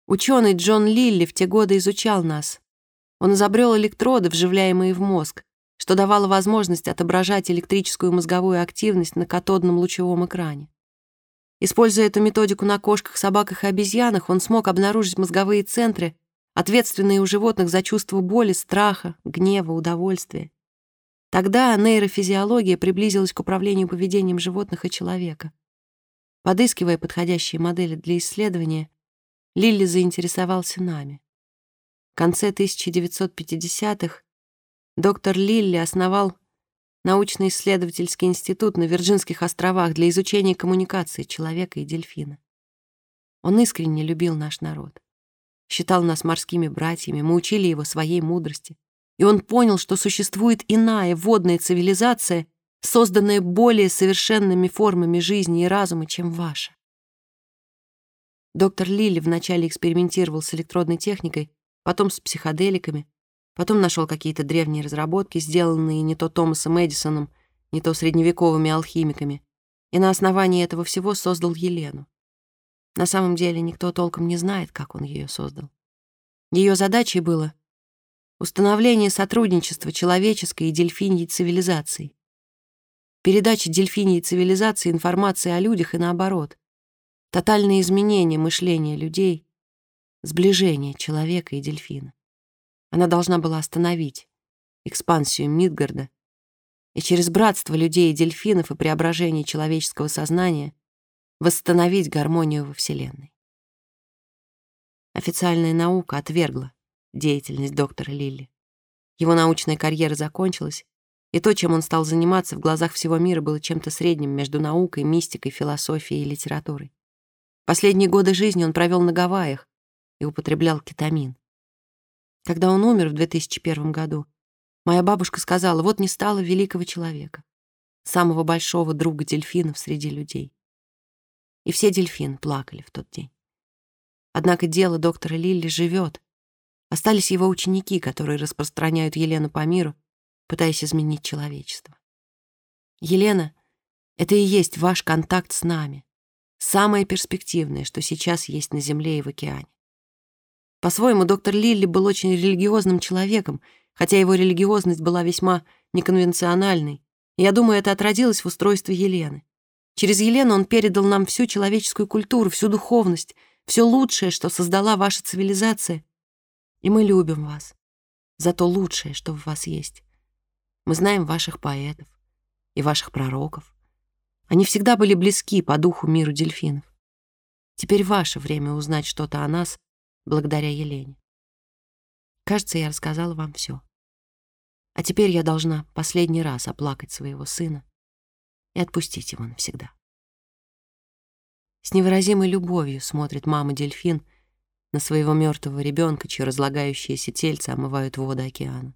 Ученый Джон Лилли в те годы изучал нас. Он изобрел электроды, вживляемые в мозг, что давало возможность отображать электрическую мозговую активность на катодном лучевом экране. Используя эту методику на кошках, собаках и обезьянах, он смог обнаружить мозговые центры, ответственные у животных за чувство боли, страха, гнева, удовольствия. Тогда нейрофизиология приблизилась к управлению поведением животных и человека. Подыскивая подходящие модели для исследования, Лилли заинтересовался нами. В конце 1950-х доктор Лилли основал научно-исследовательский институт на Вирджинских островах для изучения коммуникации человека и дельфина. Он искренне любил наш народ. Считал нас морскими братьями, мы учили его своей мудрости. И он понял, что существует иная водная цивилизация, созданная более совершенными формами жизни и разума, чем ваша. Доктор Лилли вначале экспериментировал с электродной техникой, потом с психоделиками, Потом нашел какие-то древние разработки, сделанные не то Томасом Эдисоном, не то средневековыми алхимиками, и на основании этого всего создал Елену. На самом деле никто толком не знает, как он ее создал. Ее задачей было установление сотрудничества человеческой и дельфиньей цивилизаций, передача дельфиньей цивилизации информации о людях и наоборот, тотальное изменение мышления людей, сближение человека и дельфина. Она должна была остановить экспансию Мидгарда и через братство людей и дельфинов и преображение человеческого сознания восстановить гармонию во Вселенной. Официальная наука отвергла деятельность доктора Лилли. Его научная карьера закончилась, и то, чем он стал заниматься, в глазах всего мира было чем-то средним между наукой, мистикой, философией и литературой. Последние годы жизни он провел на Гавайях и употреблял кетамин. Когда он умер в 2001 году, моя бабушка сказала, вот не стало великого человека, самого большого друга дельфинов среди людей. И все дельфины плакали в тот день. Однако дело доктора Лилли живет. Остались его ученики, которые распространяют Елену по миру, пытаясь изменить человечество. Елена — это и есть ваш контакт с нами, самое перспективное, что сейчас есть на Земле и в океане. По-своему, доктор Лилли был очень религиозным человеком, хотя его религиозность была весьма неконвенциональной. Я думаю, это отразилось в устройстве Елены. Через Елену он передал нам всю человеческую культуру, всю духовность, все лучшее, что создала ваша цивилизация. И мы любим вас за то лучшее, что в вас есть. Мы знаем ваших поэтов и ваших пророков. Они всегда были близки по духу миру дельфинов. Теперь ваше время узнать что-то о нас благодаря Елене. Кажется, я рассказала вам все. А теперь я должна последний раз оплакать своего сына и отпустить его навсегда. С невыразимой любовью смотрит мама-дельфин на своего мертвого ребенка, чье разлагающееся тельце омывают воды океана.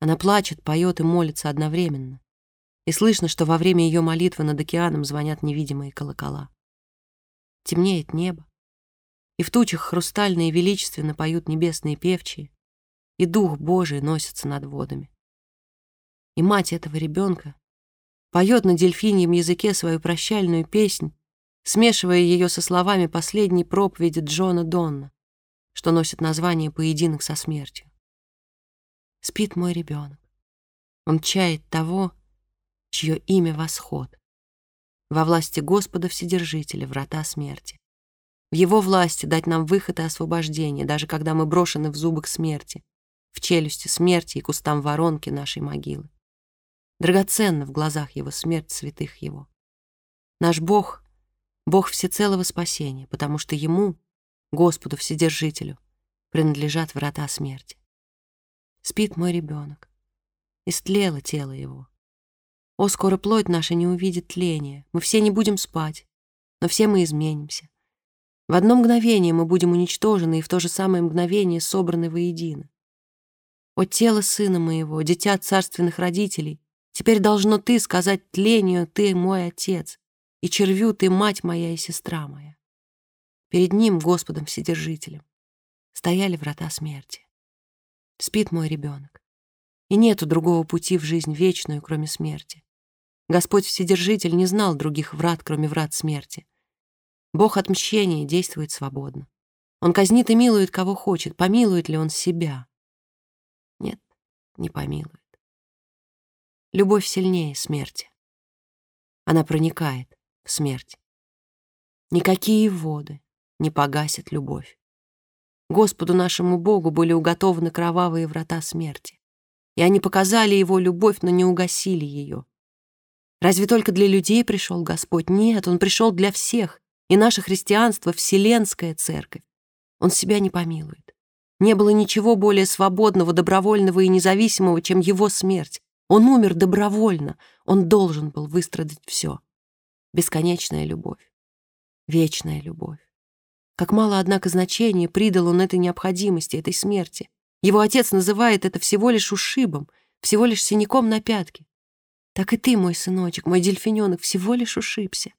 Она плачет, поет и молится одновременно. И слышно, что во время ее молитвы над океаном звонят невидимые колокола. Темнеет небо и в тучах хрустально и величественно поют небесные певчие, и Дух Божий носится над водами. И мать этого ребенка поет на дельфиньем языке свою прощальную песнь, смешивая ее со словами последней проповеди Джона Донна, что носит название «Поединок со смертью». Спит мой ребенок. Он чает того, чье имя восход. Во власти Господа Вседержителя врата смерти. В его власти дать нам выход и освобождение, даже когда мы брошены в зубы к смерти, в челюсти смерти и кустам воронки нашей могилы. Драгоценна в глазах его смерть святых его. Наш Бог — Бог всецелого спасения, потому что Ему, Господу Вседержителю, принадлежат врата смерти. Спит мой ребенок. Истлело тело его. О, скоро плоть наша не увидит тления. Мы все не будем спать, но все мы изменимся. В одно мгновение мы будем уничтожены и в то же самое мгновение собраны воедино. О, тело сына моего, дитя царственных родителей, теперь должно ты сказать тлению, ты мой отец, и червю ты мать моя и сестра моя. Перед ним, Господом Вседержителем, стояли врата смерти. Спит мой ребенок, и нету другого пути в жизнь вечную, кроме смерти. Господь Вседержитель не знал других врат, кроме врат смерти. Бог отмщения действует свободно. Он казнит и милует, кого хочет. Помилует ли он себя? Нет, не помилует. Любовь сильнее смерти. Она проникает смерть. Никакие воды не погасят любовь. Господу нашему Богу были уготованы кровавые врата смерти. И они показали его любовь, но не угасили ее. Разве только для людей пришел Господь? Нет, Он пришел для всех, и наше христианство — вселенская церковь. Он себя не помилует. Не было ничего более свободного, добровольного и независимого, чем его смерть. Он умер добровольно. Он должен был выстрадать все. Бесконечная любовь. Вечная любовь. Как мало, однако, значения придал он этой необходимости, этой смерти. Его отец называет это всего лишь ушибом, всего лишь синяком на пятке. Так и ты, мой сыночек, мой дельфиненок, всего лишь ушибся.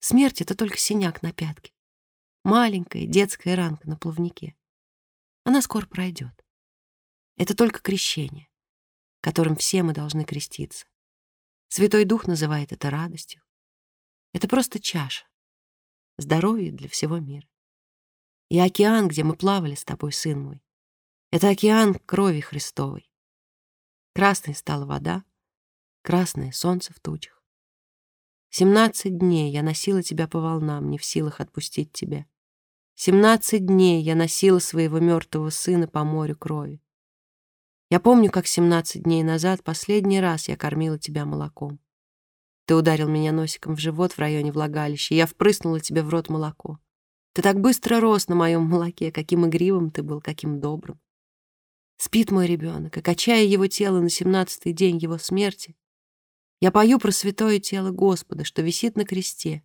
Смерть — это только синяк на пятке. Маленькая детская ранка на плавнике. Она скоро пройдет. Это только крещение, которым все мы должны креститься. Святой Дух называет это радостью. Это просто чаша. Здоровье для всего мира. И океан, где мы плавали с тобой, сын мой, это океан крови Христовой. Красной стала вода, красное солнце в тучах. Семнадцать дней я носила тебя по волнам, не в силах отпустить тебя. Семнадцать дней я носила своего мертвого сына по морю крови. Я помню, как семнадцать дней назад последний раз я кормила тебя молоком. Ты ударил меня носиком в живот в районе влагалища, и я впрыснула тебе в рот молоко. Ты так быстро рос на моем молоке, каким игривым ты был, каким добрым. Спит мой ребенок, и, качая его тело на семнадцатый день его смерти, я пою про святое тело Господа, что висит на кресте,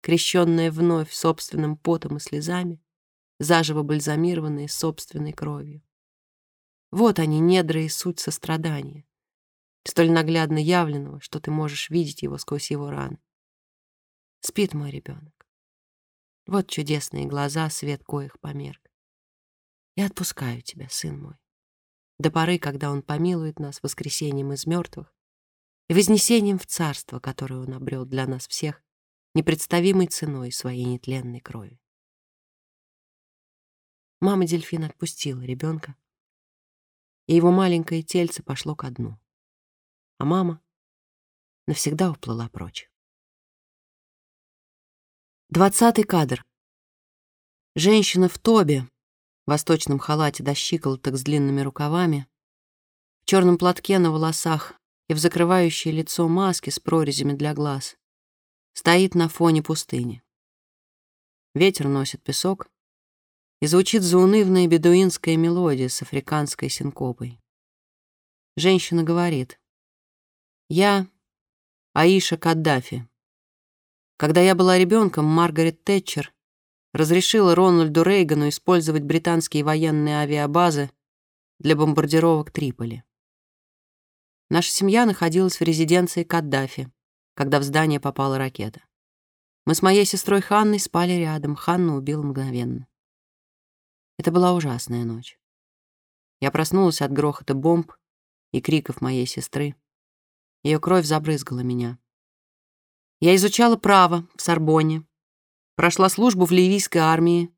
крещенное вновь собственным потом и слезами, заживо бальзамированное собственной кровью. Вот они, недра и суть сострадания, столь наглядно явленного, что ты можешь видеть его сквозь его раны. Спит мой ребенок. Вот чудесные глаза, свет коих померк. Я отпускаю тебя, сын мой, до поры, когда он помилует нас воскресением из мертвых и вознесением в царство, которое он обрел для нас всех, непредставимой ценой своей нетленной крови. Мама дельфин отпустила ребенка, и его маленькое тельце пошло ко дну, а мама навсегда уплыла прочь. Двадцатый кадр. Женщина в тобе, в восточном халате до щиколоток с длинными рукавами, в черном платке на волосах и в закрывающей лицо маске с прорезями для глаз, стоит на фоне пустыни. Ветер носит песок, и звучит заунывная бедуинская мелодия с африканской синкопой. Женщина говорит, «Я Аиша Каддафи. Когда я была ребенком, Маргарет Тэтчер разрешила Рональду Рейгану использовать британские военные авиабазы для бомбардировок Триполи. Наша семья находилась в резиденции Каддафи, когда в здание попала ракета. Мы с моей сестрой Ханной спали рядом, Ханну убил мгновенно. Это была ужасная ночь. Я проснулась от грохота бомб и криков моей сестры. Ее кровь забрызгала меня. Я изучала право в Сорбоне, прошла службу в ливийской армии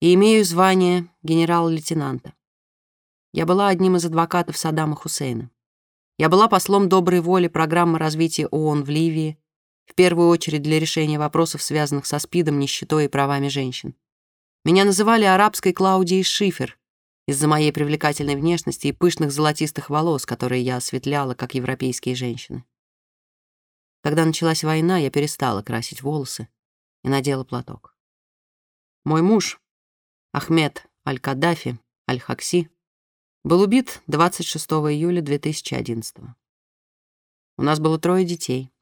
и имею звание генерал-лейтенанта. Я была одним из адвокатов Саддама Хусейна. Я была послом доброй воли программы развития ООН в Ливии, в первую очередь для решения вопросов, связанных со СПИДом, нищетой и правами женщин. Меня называли арабской Клаудией Шифер из-за моей привлекательной внешности и пышных золотистых волос, которые я осветляла, как европейские женщины. Когда началась война, я перестала красить волосы и надела платок. Мой муж, Ахмед Аль-Каддафи Аль-Хакси, был убит 26 июля 2011 У нас было трое детей,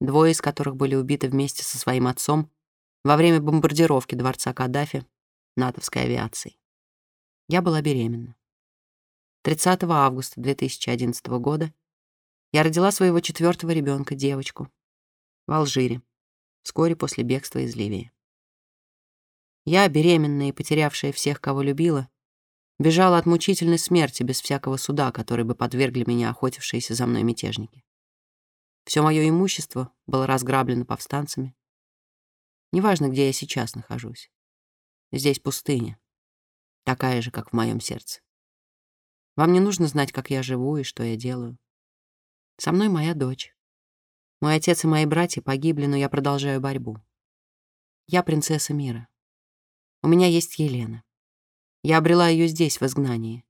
двое из которых были убиты вместе со своим отцом во время бомбардировки дворца Каддафи натовской авиацией. Я была беременна. 30 августа 2011 года я родила своего четвертого ребенка, девочку, в Алжире, вскоре после бегства из Ливии. Я, беременная и потерявшая всех, кого любила, бежала от мучительной смерти без всякого суда, который бы подвергли меня охотившиеся за мной мятежники. Все мое имущество было разграблено повстанцами. Неважно, где я сейчас нахожусь. Здесь пустыня, такая же, как в моем сердце. Вам не нужно знать, как я живу и что я делаю. Со мной моя дочь. Мой отец и мои братья погибли, но я продолжаю борьбу. Я принцесса мира. У меня есть Елена. Я обрела ее здесь, в изгнании.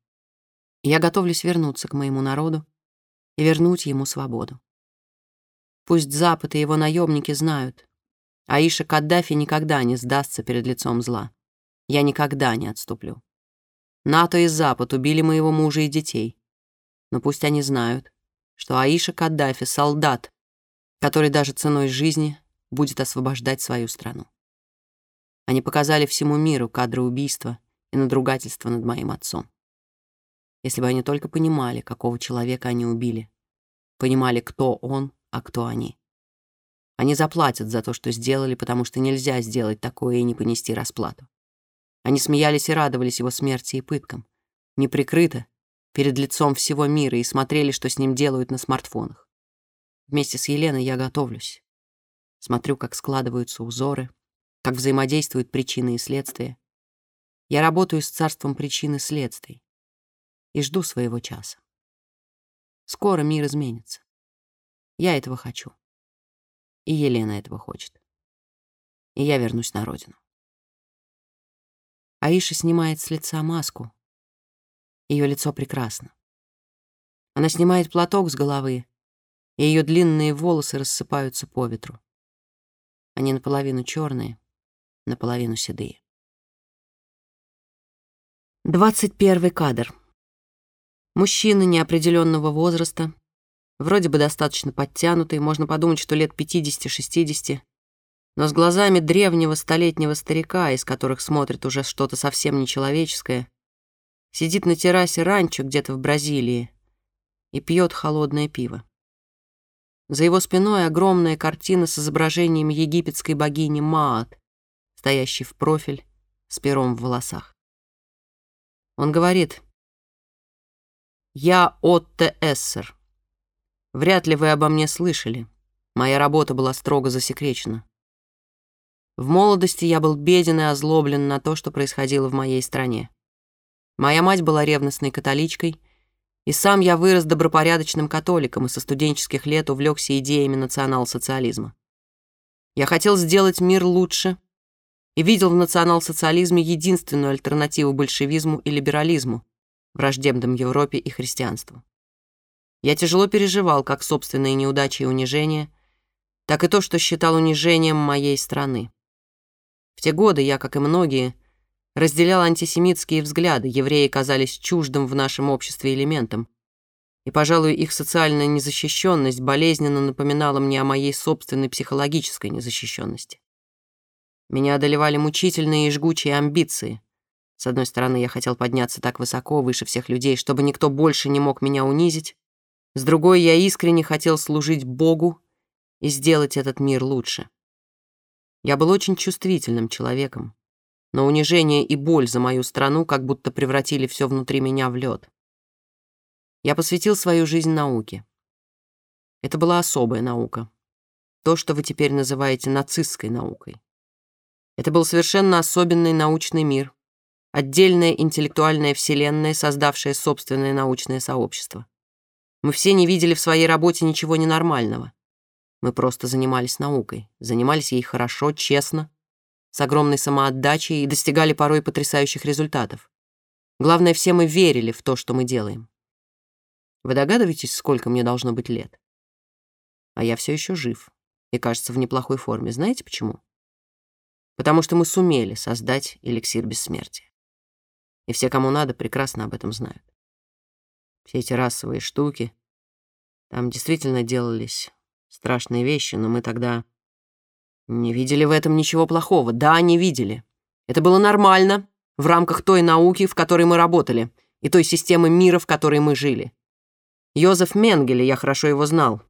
я готовлюсь вернуться к моему народу и вернуть ему свободу. Пусть Запад и его наемники знают, Аиша Каддафи никогда не сдастся перед лицом зла. Я никогда не отступлю. НАТО и Запад убили моего мужа и детей. Но пусть они знают, что Аиша Каддафи — солдат, который даже ценой жизни будет освобождать свою страну. Они показали всему миру кадры убийства и надругательства над моим отцом. Если бы они только понимали, какого человека они убили, понимали, кто он, а кто они. Они заплатят за то, что сделали, потому что нельзя сделать такое и не понести расплату. Они смеялись и радовались его смерти и пыткам, неприкрыто, перед лицом всего мира и смотрели, что с ним делают на смартфонах. Вместе с Еленой я готовлюсь. Смотрю, как складываются узоры, как взаимодействуют причины и следствия. Я работаю с царством причин и следствий и жду своего часа. Скоро мир изменится. Я этого хочу. И Елена этого хочет. И я вернусь на родину. Аиша снимает с лица маску, ее лицо прекрасно. Она снимает платок с головы, и ее длинные волосы рассыпаются по ветру. Они наполовину черные, наполовину седые. Двадцать первый кадр. Мужчина неопределенного возраста, вроде бы достаточно подтянутый, можно подумать, что лет 50-60, но с глазами древнего столетнего старика, из которых смотрит уже что-то совсем нечеловеческое, сидит на террасе ранчо где-то в Бразилии и пьет холодное пиво. За его спиной огромная картина с изображением египетской богини Маат, стоящей в профиль с пером в волосах. Он говорит, «Я Отте Эссер. Вряд ли вы обо мне слышали. Моя работа была строго засекречена. В молодости я был беден и озлоблен на то, что происходило в моей стране. Моя мать была ревностной католичкой, и сам я вырос добропорядочным католиком и со студенческих лет увлекся идеями национал-социализма. Я хотел сделать мир лучше и видел в национал-социализме единственную альтернативу большевизму и либерализму, враждебным Европе и христианству. Я тяжело переживал как собственные неудачи и унижения, так и то, что считал унижением моей страны. В те годы я, как и многие, разделял антисемитские взгляды, евреи казались чуждым в нашем обществе элементом. И, пожалуй, их социальная незащищенность болезненно напоминала мне о моей собственной психологической незащищенности. Меня одолевали мучительные и жгучие амбиции. С одной стороны, я хотел подняться так высоко, выше всех людей, чтобы никто больше не мог меня унизить. С другой, я искренне хотел служить Богу и сделать этот мир лучше. Я был очень чувствительным человеком, но унижение и боль за мою страну как будто превратили все внутри меня в лед. Я посвятил свою жизнь науке. Это была особая наука. То, что вы теперь называете нацистской наукой. Это был совершенно особенный научный мир, отдельная интеллектуальная вселенная, создавшая собственное научное сообщество. Мы все не видели в своей работе ничего ненормального. Мы просто занимались наукой, занимались ей хорошо, честно, с огромной самоотдачей и достигали порой потрясающих результатов. Главное, все мы верили в то, что мы делаем. Вы догадываетесь, сколько мне должно быть лет? А я все еще жив, И, кажется, в неплохой форме. Знаете почему? Потому что мы сумели создать эликсир бессмертия. И все, кому надо, прекрасно об этом знают. Все эти расовые штуки. Там действительно делались страшные вещи, но мы тогда не видели в этом ничего плохого. Да, не видели. Это было нормально в рамках той науки, в которой мы работали, и той системы мира, в которой мы жили. Йозеф Менгеле, я хорошо его знал.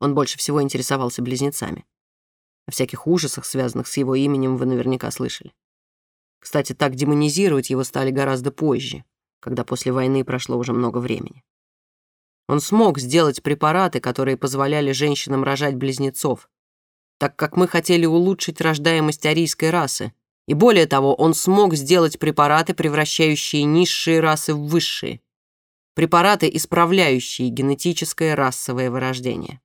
Он больше всего интересовался близнецами. О всяких ужасах, связанных с его именем, вы наверняка слышали. Кстати, так демонизировать его стали гораздо позже, когда после войны прошло уже много времени. Он смог сделать препараты, которые позволяли женщинам рожать близнецов, так как мы хотели улучшить рождаемость арийской расы. И более того, он смог сделать препараты, превращающие низшие расы в высшие. Препараты, исправляющие генетическое расовое вырождение.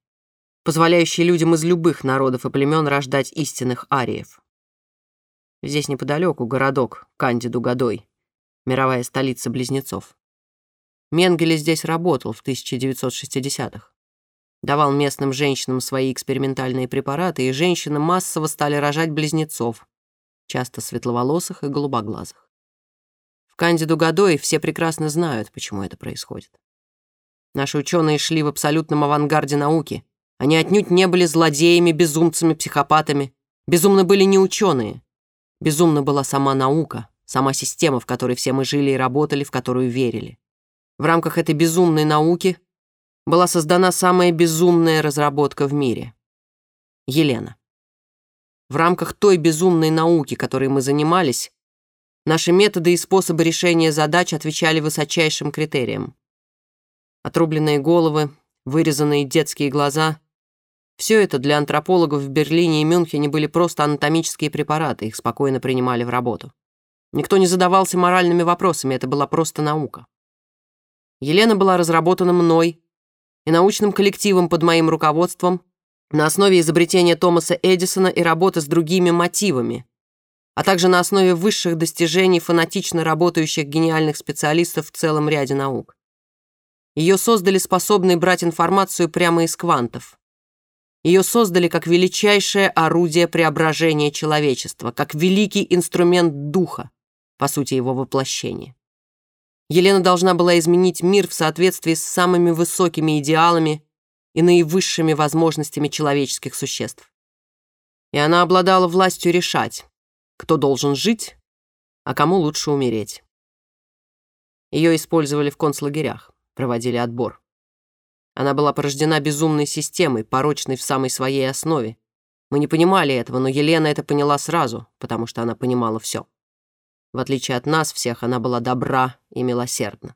Позволяющие людям из любых народов и племен рождать истинных ариев. Здесь неподалеку городок Кандиду Годой, мировая столица близнецов. Менгеле здесь работал в 1960-х. Давал местным женщинам свои экспериментальные препараты, и женщины массово стали рожать близнецов, часто светловолосых и голубоглазых. В Кандиду Годой все прекрасно знают, почему это происходит. Наши ученые шли в абсолютном авангарде науки. Они отнюдь не были злодеями, безумцами, психопатами. Безумно были не ученые. Безумна была сама наука, сама система, в которой все мы жили и работали, в которую верили. В рамках этой безумной науки была создана самая безумная разработка в мире — Елена. В рамках той безумной науки, которой мы занимались, наши методы и способы решения задач отвечали высочайшим критериям. Отрубленные головы, вырезанные детские глаза — все это для антропологов в Берлине и Мюнхене были просто анатомические препараты, их спокойно принимали в работу. Никто не задавался моральными вопросами, это была просто наука. Елена была разработана мной и научным коллективом под моим руководством на основе изобретения Томаса Эдисона и работы с другими мотивами, а также на основе высших достижений фанатично работающих гениальных специалистов в целом ряде наук. Ее создали способные брать информацию прямо из квантов. Ее создали как величайшее орудие преображения человечества, как великий инструмент духа, по сути его воплощения. Елена должна была изменить мир в соответствии с самыми высокими идеалами и наивысшими возможностями человеческих существ. И она обладала властью решать, кто должен жить, а кому лучше умереть. Ее использовали в концлагерях, проводили отбор. Она была порождена безумной системой, порочной в самой своей основе. Мы не понимали этого, но Елена это поняла сразу, потому что она понимала все. В отличие от нас всех, она была добра и милосердна.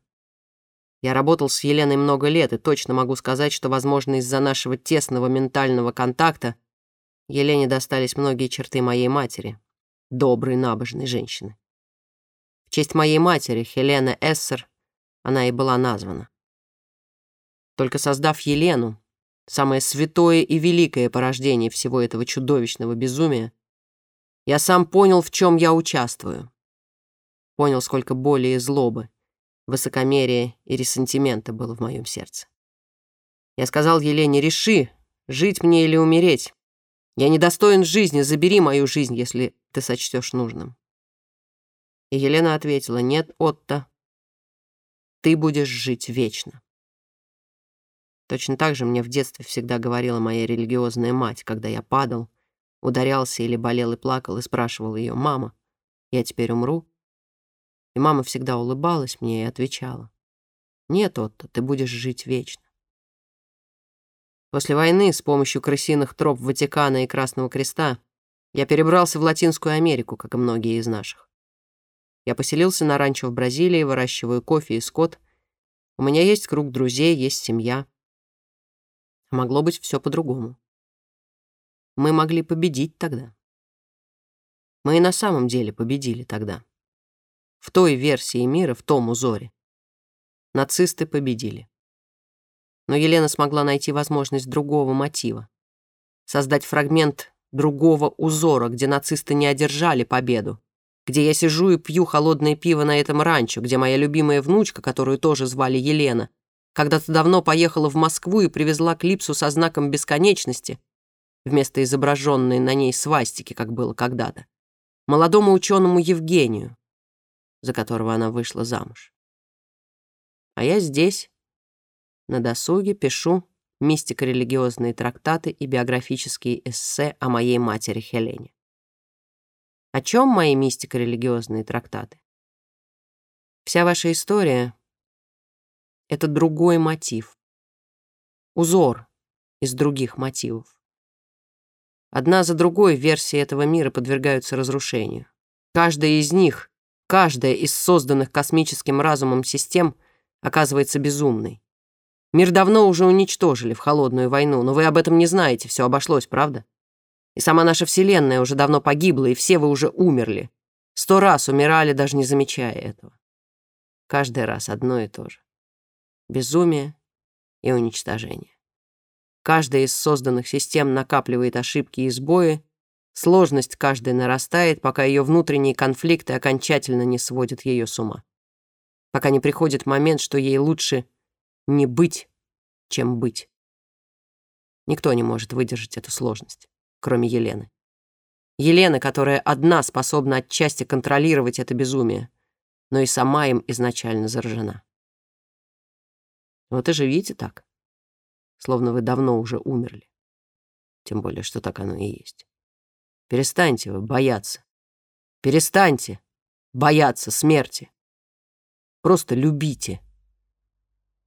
Я работал с Еленой много лет и точно могу сказать, что, возможно, из-за нашего тесного ментального контакта Елене достались многие черты моей матери, доброй, набожной женщины. В честь моей матери, Хелена Эссер, она и была названа. Только создав Елену, самое святое и великое порождение всего этого чудовищного безумия, я сам понял, в чем я участвую. Понял, сколько боли и злобы, высокомерия и ресентимента было в моем сердце. Я сказал Елене, реши, жить мне или умереть. Я недостоин жизни, забери мою жизнь, если ты сочтешь нужным. И Елена ответила, нет, Отто, ты будешь жить вечно. Точно так же мне в детстве всегда говорила моя религиозная мать, когда я падал, ударялся или болел и плакал, и спрашивал ее, «Мама, я теперь умру?» И мама всегда улыбалась мне и отвечала, «Нет, Отто, ты будешь жить вечно». После войны с помощью крысиных троп Ватикана и Красного Креста я перебрался в Латинскую Америку, как и многие из наших. Я поселился на ранчо в Бразилии, выращиваю кофе и скот. У меня есть круг друзей, есть семья. Могло быть все по-другому. Мы могли победить тогда. Мы и на самом деле победили тогда. В той версии мира, в том узоре. Нацисты победили. Но Елена смогла найти возможность другого мотива. Создать фрагмент другого узора, где нацисты не одержали победу, где я сижу и пью холодное пиво на этом ранчо, где моя любимая внучка, которую тоже звали Елена, когда-то давно поехала в Москву и привезла клипсу со знаком бесконечности, вместо изображенной на ней свастики, как было когда-то, молодому ученому Евгению, за которого она вышла замуж. А я здесь, на досуге, пишу мистико-религиозные трактаты и биографические эссе о моей матери Хелене. О чем мои мистико-религиозные трактаты? Вся ваша история — это другой мотив. Узор из других мотивов. Одна за другой версии этого мира подвергаются разрушению. Каждая из них, каждая из созданных космическим разумом систем оказывается безумной. Мир давно уже уничтожили в холодную войну, но вы об этом не знаете, все обошлось, правда? И сама наша Вселенная уже давно погибла, и все вы уже умерли. Сто раз умирали, даже не замечая этого. Каждый раз одно и то же. Безумие и уничтожение. Каждая из созданных систем накапливает ошибки и сбои, сложность каждой нарастает, пока ее внутренние конфликты окончательно не сводят ее с ума. Пока не приходит момент, что ей лучше не быть, чем быть. Никто не может выдержать эту сложность, кроме Елены. Елены, которая одна способна отчасти контролировать это безумие но и сама им изначально заражена. Вот и живите так, словно вы давно уже умерли. Тем более, что так оно и есть. Перестаньте вы бояться. Перестаньте бояться смерти. Просто любите.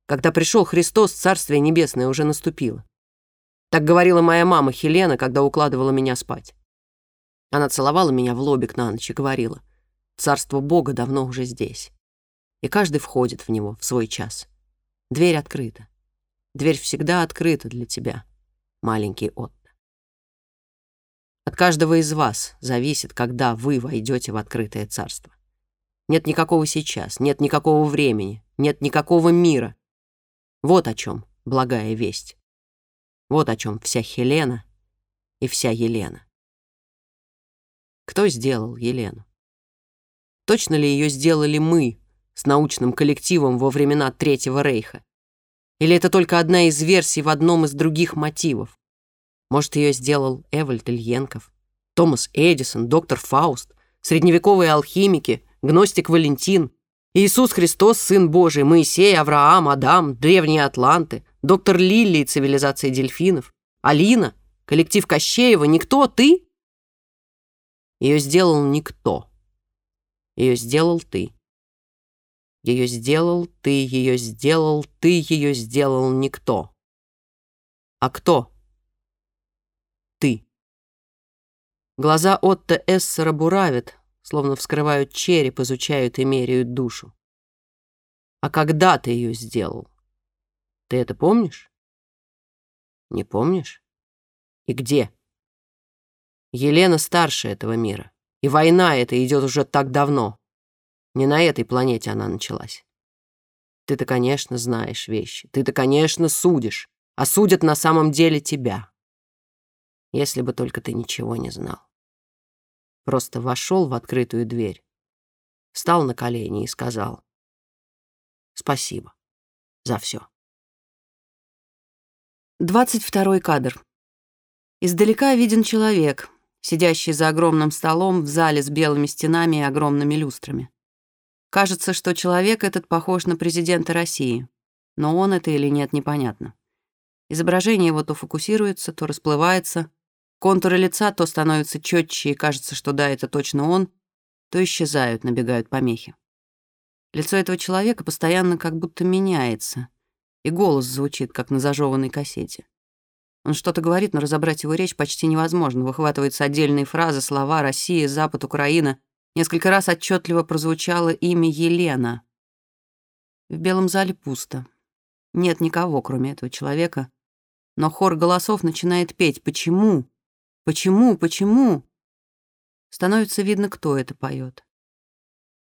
Когда пришел Христос, Царствие Небесное уже наступило. Так говорила моя мама Хелена, когда укладывала меня спать. Она целовала меня в лобик на ночь и говорила, Царство Бога давно уже здесь. И каждый входит в него в свой час. Дверь открыта. Дверь всегда открыта для тебя, маленький Отто. От каждого из вас зависит, когда вы войдете в открытое царство. Нет никакого сейчас, нет никакого времени, нет никакого мира. Вот о чем благая весть. Вот о чем вся Хелена и вся Елена. Кто сделал Елену? Точно ли ее сделали мы с научным коллективом во времена Третьего Рейха? Или это только одна из версий в одном из других мотивов? Может, ее сделал Эвальд Ильенков, Томас Эдисон, доктор Фауст, средневековые алхимики, гностик Валентин, Иисус Христос, Сын Божий, Моисей, Авраам, Адам, древние атланты, доктор Лилли и цивилизация дельфинов, Алина, коллектив Кощеева, никто, ты? Ее сделал никто. Ее сделал ты. Ее сделал ты, ее сделал ты, ее сделал никто. А кто? Глаза Отто Эссера буравят, словно вскрывают череп, изучают и меряют душу. А когда ты ее сделал? Ты это помнишь? Не помнишь? И где? Елена старше этого мира. И война эта идет уже так давно. Не на этой планете она началась. Ты-то, конечно, знаешь вещи. Ты-то, конечно, судишь. А судят на самом деле тебя. Если бы только ты ничего не знал. Просто вошел в открытую дверь, встал на колени и сказал «Спасибо за все». Двадцать второй кадр. Издалека виден человек, сидящий за огромным столом в зале с белыми стенами и огромными люстрами. Кажется, что человек этот похож на президента России, но он это или нет, непонятно. Изображение его то фокусируется, то расплывается, контуры лица то становятся четче и кажется, что да, это точно он, то исчезают, набегают помехи. Лицо этого человека постоянно как будто меняется, и голос звучит, как на зажеванной кассете. Он что-то говорит, но разобрать его речь почти невозможно. Выхватываются отдельные фразы, слова «Россия», «Запад», «Украина». Несколько раз отчетливо прозвучало имя Елена. В белом зале пусто. Нет никого, кроме этого человека. Но хор голосов начинает петь. Почему? Почему? Почему? Становится видно, кто это поет.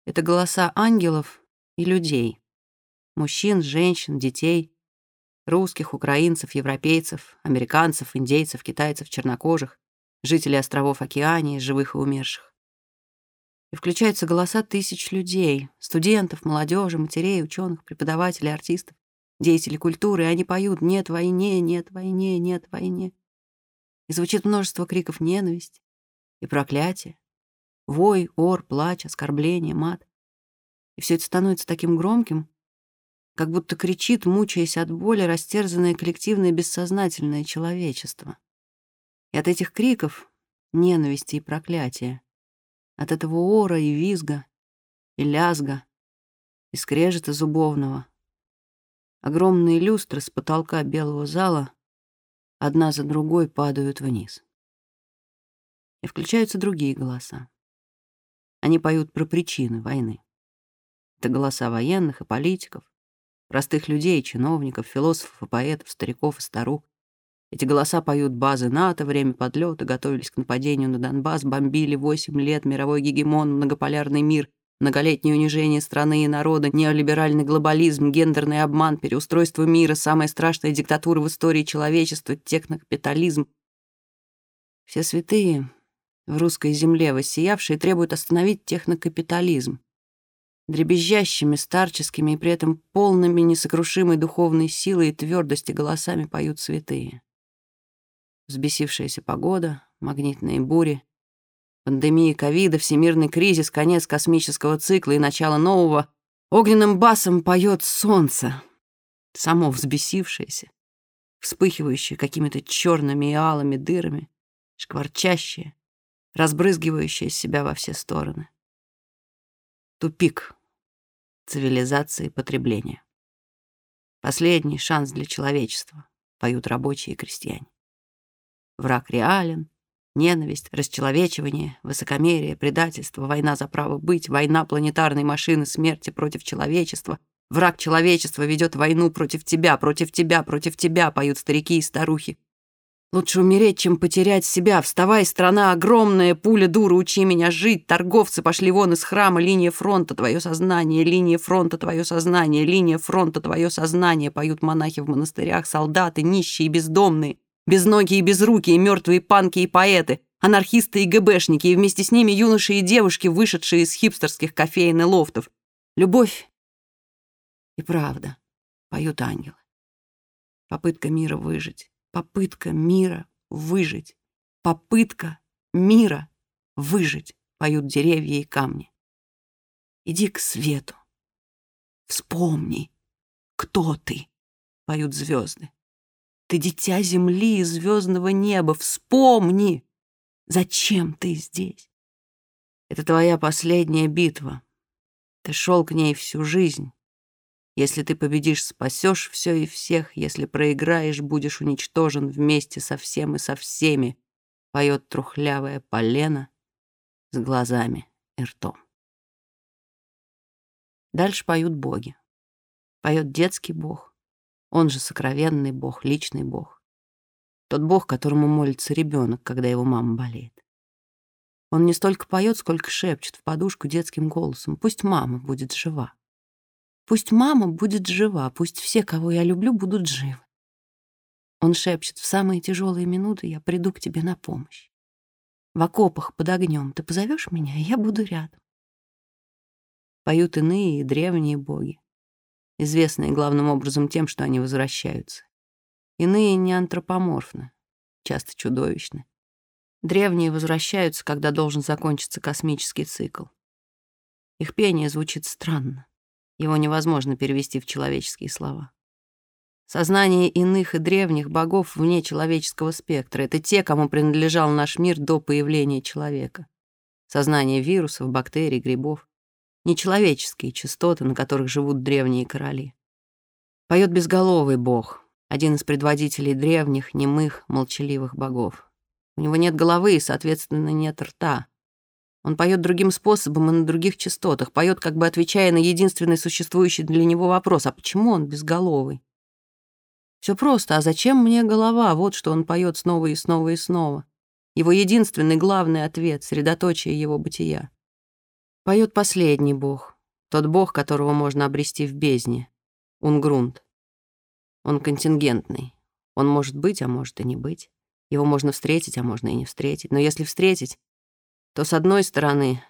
Это голоса ангелов и людей. Мужчин, женщин, детей. Русских, украинцев, европейцев, американцев, индейцев, китайцев, чернокожих, жителей островов Океании, живых и умерших. И включаются голоса тысяч людей, студентов, молодежи, матерей, ученых, преподавателей, артистов, деятелей культуры, и они поют «Нет войне, нет войне, нет войне». И звучит множество криков ненависти и проклятия, вой, ор, плач, оскорбление, мат. И все это становится таким громким, как будто кричит, мучаясь от боли, растерзанное коллективное бессознательное человечество. И от этих криков, ненависти и проклятия, от этого ора и визга, и лязга, и скрежета зубовного, огромные люстры с потолка белого зала одна за другой падают вниз. И включаются другие голоса. Они поют про причины войны. Это голоса военных и политиков, простых людей, чиновников, философов и поэтов, стариков и старух. Эти голоса поют базы НАТО, время подлета, готовились к нападению на Донбасс, бомбили 8 лет мировой гегемон, многополярный мир, многолетнее унижение страны и народа, неолиберальный глобализм, гендерный обман, переустройство мира, самая страшная диктатура в истории человечества, технокапитализм. Все святые в русской земле воссиявшие требуют остановить технокапитализм дребезжащими, старческими и при этом полными несокрушимой духовной силой и твердости голосами поют святые. Взбесившаяся погода, магнитные бури, пандемия ковида, всемирный кризис, конец космического цикла и начало нового, огненным басом поет солнце, само взбесившееся, вспыхивающее какими-то черными и алыми дырами, шкварчащее, разбрызгивающее себя во все стороны. Тупик цивилизации потребления. Последний шанс для человечества, поют рабочие и крестьяне. Враг реален, ненависть, расчеловечивание, высокомерие, предательство, война за право быть, война планетарной машины смерти против человечества. Враг человечества ведет войну против тебя, против тебя, против тебя, поют старики и старухи. Лучше умереть, чем потерять себя. Вставай, страна огромная, пуля дура, учи меня жить. Торговцы пошли вон из храма, линия фронта, твое сознание, линия фронта, твое сознание, линия фронта, твое сознание. Поют монахи в монастырях, солдаты, нищие и бездомные, безногие безрукие, мертвые панки и поэты, анархисты и ГБшники, и вместе с ними юноши и девушки, вышедшие из хипстерских кофеин и лофтов. Любовь и правда, поют ангелы. Попытка мира выжить. Попытка мира выжить. Попытка мира выжить, поют деревья и камни. Иди к свету. Вспомни, кто ты, поют звезды. Ты дитя земли и звездного неба. Вспомни, зачем ты здесь. Это твоя последняя битва. Ты шел к ней всю жизнь. Если ты победишь, спасешь все и всех. Если проиграешь, будешь уничтожен вместе со всем и со всеми. Поет трухлявая полена с глазами и ртом. Дальше поют боги. Поет детский бог. Он же сокровенный бог, личный бог. Тот бог, которому молится ребенок, когда его мама болеет. Он не столько поет, сколько шепчет в подушку детским голосом. Пусть мама будет жива. Пусть мама будет жива, пусть все, кого я люблю, будут живы. Он шепчет, в самые тяжелые минуты я приду к тебе на помощь. В окопах под огнем ты позовешь меня, и я буду рядом. Поют иные и древние боги, известные главным образом тем, что они возвращаются. Иные не антропоморфны, часто чудовищны. Древние возвращаются, когда должен закончиться космический цикл. Их пение звучит странно. Его невозможно перевести в человеческие слова. Сознание иных и древних богов вне человеческого спектра — это те, кому принадлежал наш мир до появления человека. Сознание вирусов, бактерий, грибов. Нечеловеческие частоты, на которых живут древние короли. Поет безголовый бог, один из предводителей древних, немых, молчаливых богов. У него нет головы и, соответственно, нет рта. Он поет другим способом и на других частотах, поет, как бы отвечая на единственный существующий для него вопрос, а почему он безголовый? Все просто, а зачем мне голова? Вот что он поет снова и снова и снова. Его единственный главный ответ, средоточие его бытия. Поет последний бог, тот бог, которого можно обрести в бездне, Унгрунт. Он контингентный. Он может быть, а может и не быть. Его можно встретить, а можно и не встретить. Но если встретить, то с одной стороны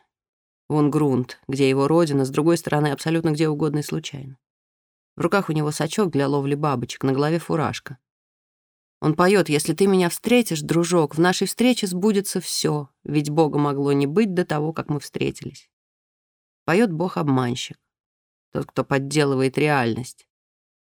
вон грунт, где его родина, с другой стороны абсолютно где угодно и случайно. В руках у него сачок для ловли бабочек, на голове фуражка. Он поет, если ты меня встретишь, дружок, в нашей встрече сбудется все, ведь Бога могло не быть до того, как мы встретились. Поет Бог-обманщик, тот, кто подделывает реальность,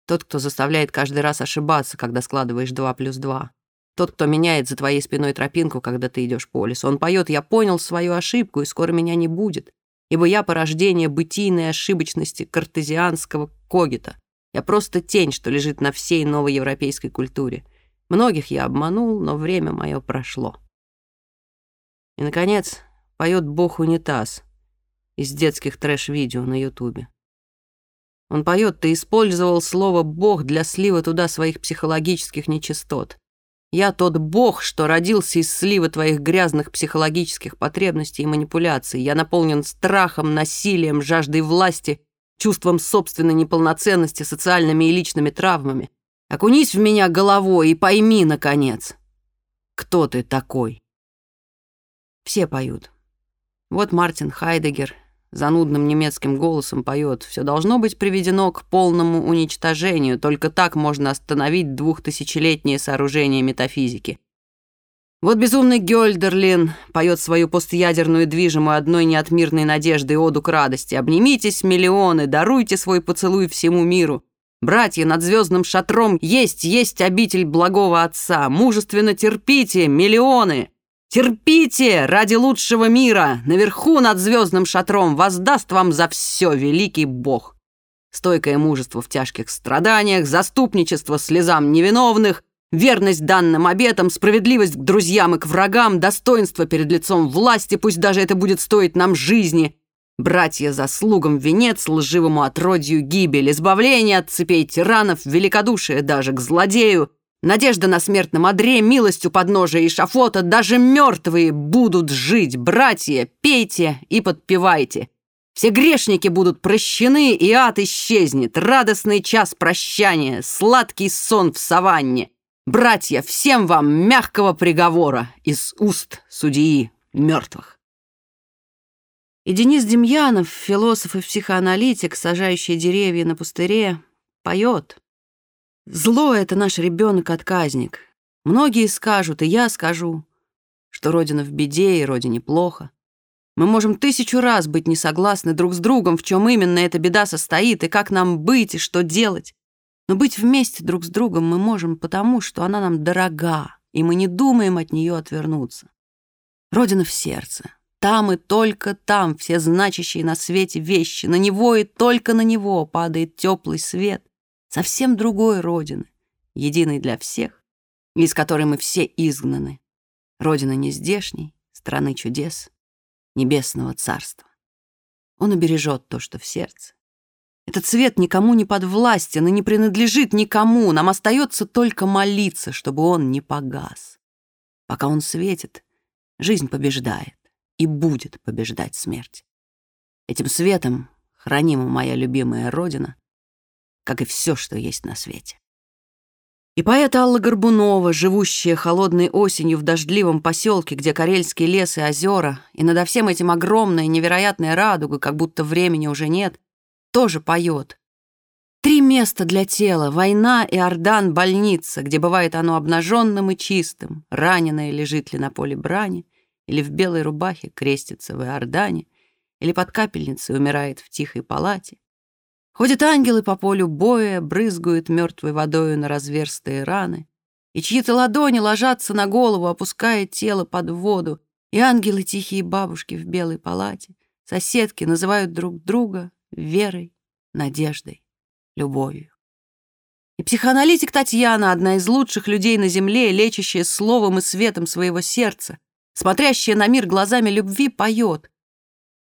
тот, кто заставляет каждый раз ошибаться, когда складываешь два плюс два, тот, кто меняет за твоей спиной тропинку, когда ты идешь по лесу. Он поет «Я понял свою ошибку, и скоро меня не будет, ибо я порождение бытийной ошибочности картезианского когита. Я просто тень, что лежит на всей новой европейской культуре». Многих я обманул, но время мое прошло. И, наконец, поет бог-унитаз из детских трэш-видео на ютубе. Он поет, ты использовал слово «бог» для слива туда своих психологических нечистот. Я тот бог, что родился из слива твоих грязных психологических потребностей и манипуляций. Я наполнен страхом, насилием, жаждой власти, чувством собственной неполноценности, социальными и личными травмами. Окунись в меня головой и пойми, наконец, кто ты такой. Все поют. Вот Мартин Хайдегер занудным немецким голосом поет. Все должно быть приведено к полному уничтожению. Только так можно остановить двухтысячелетнее сооружение метафизики. Вот безумный Гёльдерлин поет свою постядерную движимую одной неотмирной надеждой оду к радости. «Обнимитесь, миллионы, даруйте свой поцелуй всему миру». Братья над звездным шатром есть, есть обитель благого отца. Мужественно терпите, миллионы. Терпите ради лучшего мира. Наверху над звездным шатром воздаст вам за все великий Бог. Стойкое мужество в тяжких страданиях, заступничество слезам невиновных, верность данным обетам, справедливость к друзьям и к врагам, достоинство перед лицом власти, пусть даже это будет стоить нам жизни, Братья заслугам венец, лживому отродью гибель, избавление от цепей тиранов, великодушие даже к злодею, надежда на смертном одре, милость у подножия и шафота, даже мертвые будут жить, братья, пейте и подпевайте. Все грешники будут прощены, и ад исчезнет, радостный час прощания, сладкий сон в саванне. Братья, всем вам мягкого приговора из уст судьи мертвых. И Денис Демьянов, философ и психоаналитик, сажающий деревья на пустыре, поет. Зло — это наш ребенок-отказник. Многие скажут, и я скажу, что Родина в беде и Родине плохо. Мы можем тысячу раз быть не согласны друг с другом, в чем именно эта беда состоит, и как нам быть, и что делать. Но быть вместе друг с другом мы можем потому, что она нам дорога, и мы не думаем от нее отвернуться. Родина в сердце, там и только там все значащие на свете вещи. На него и только на него падает теплый свет совсем другой Родины, единой для всех, из которой мы все изгнаны. Родина нездешней, страны чудес, небесного царства. Он убережет то, что в сердце. Этот свет никому не подвластен и не принадлежит никому. Нам остается только молиться, чтобы он не погас. Пока он светит, жизнь побеждает и будет побеждать смерть. Этим светом хранима моя любимая Родина, как и все, что есть на свете. И поэт Алла Горбунова, живущая холодной осенью в дождливом поселке, где карельские лесы и озера, и надо всем этим огромная невероятная радуга, как будто времени уже нет, тоже поет. Три места для тела — война и Ордан — больница, где бывает оно обнаженным и чистым, раненое лежит ли на поле брани — или в белой рубахе крестится в Иордане, или под капельницей умирает в тихой палате. Ходят ангелы по полю боя, брызгают мертвой водою на разверстые раны, и чьи-то ладони ложатся на голову, опуская тело под воду, и ангелы тихие бабушки в белой палате, соседки называют друг друга верой, надеждой, любовью. И психоаналитик Татьяна, одна из лучших людей на земле, лечащая словом и светом своего сердца, смотрящая на мир глазами любви, поет.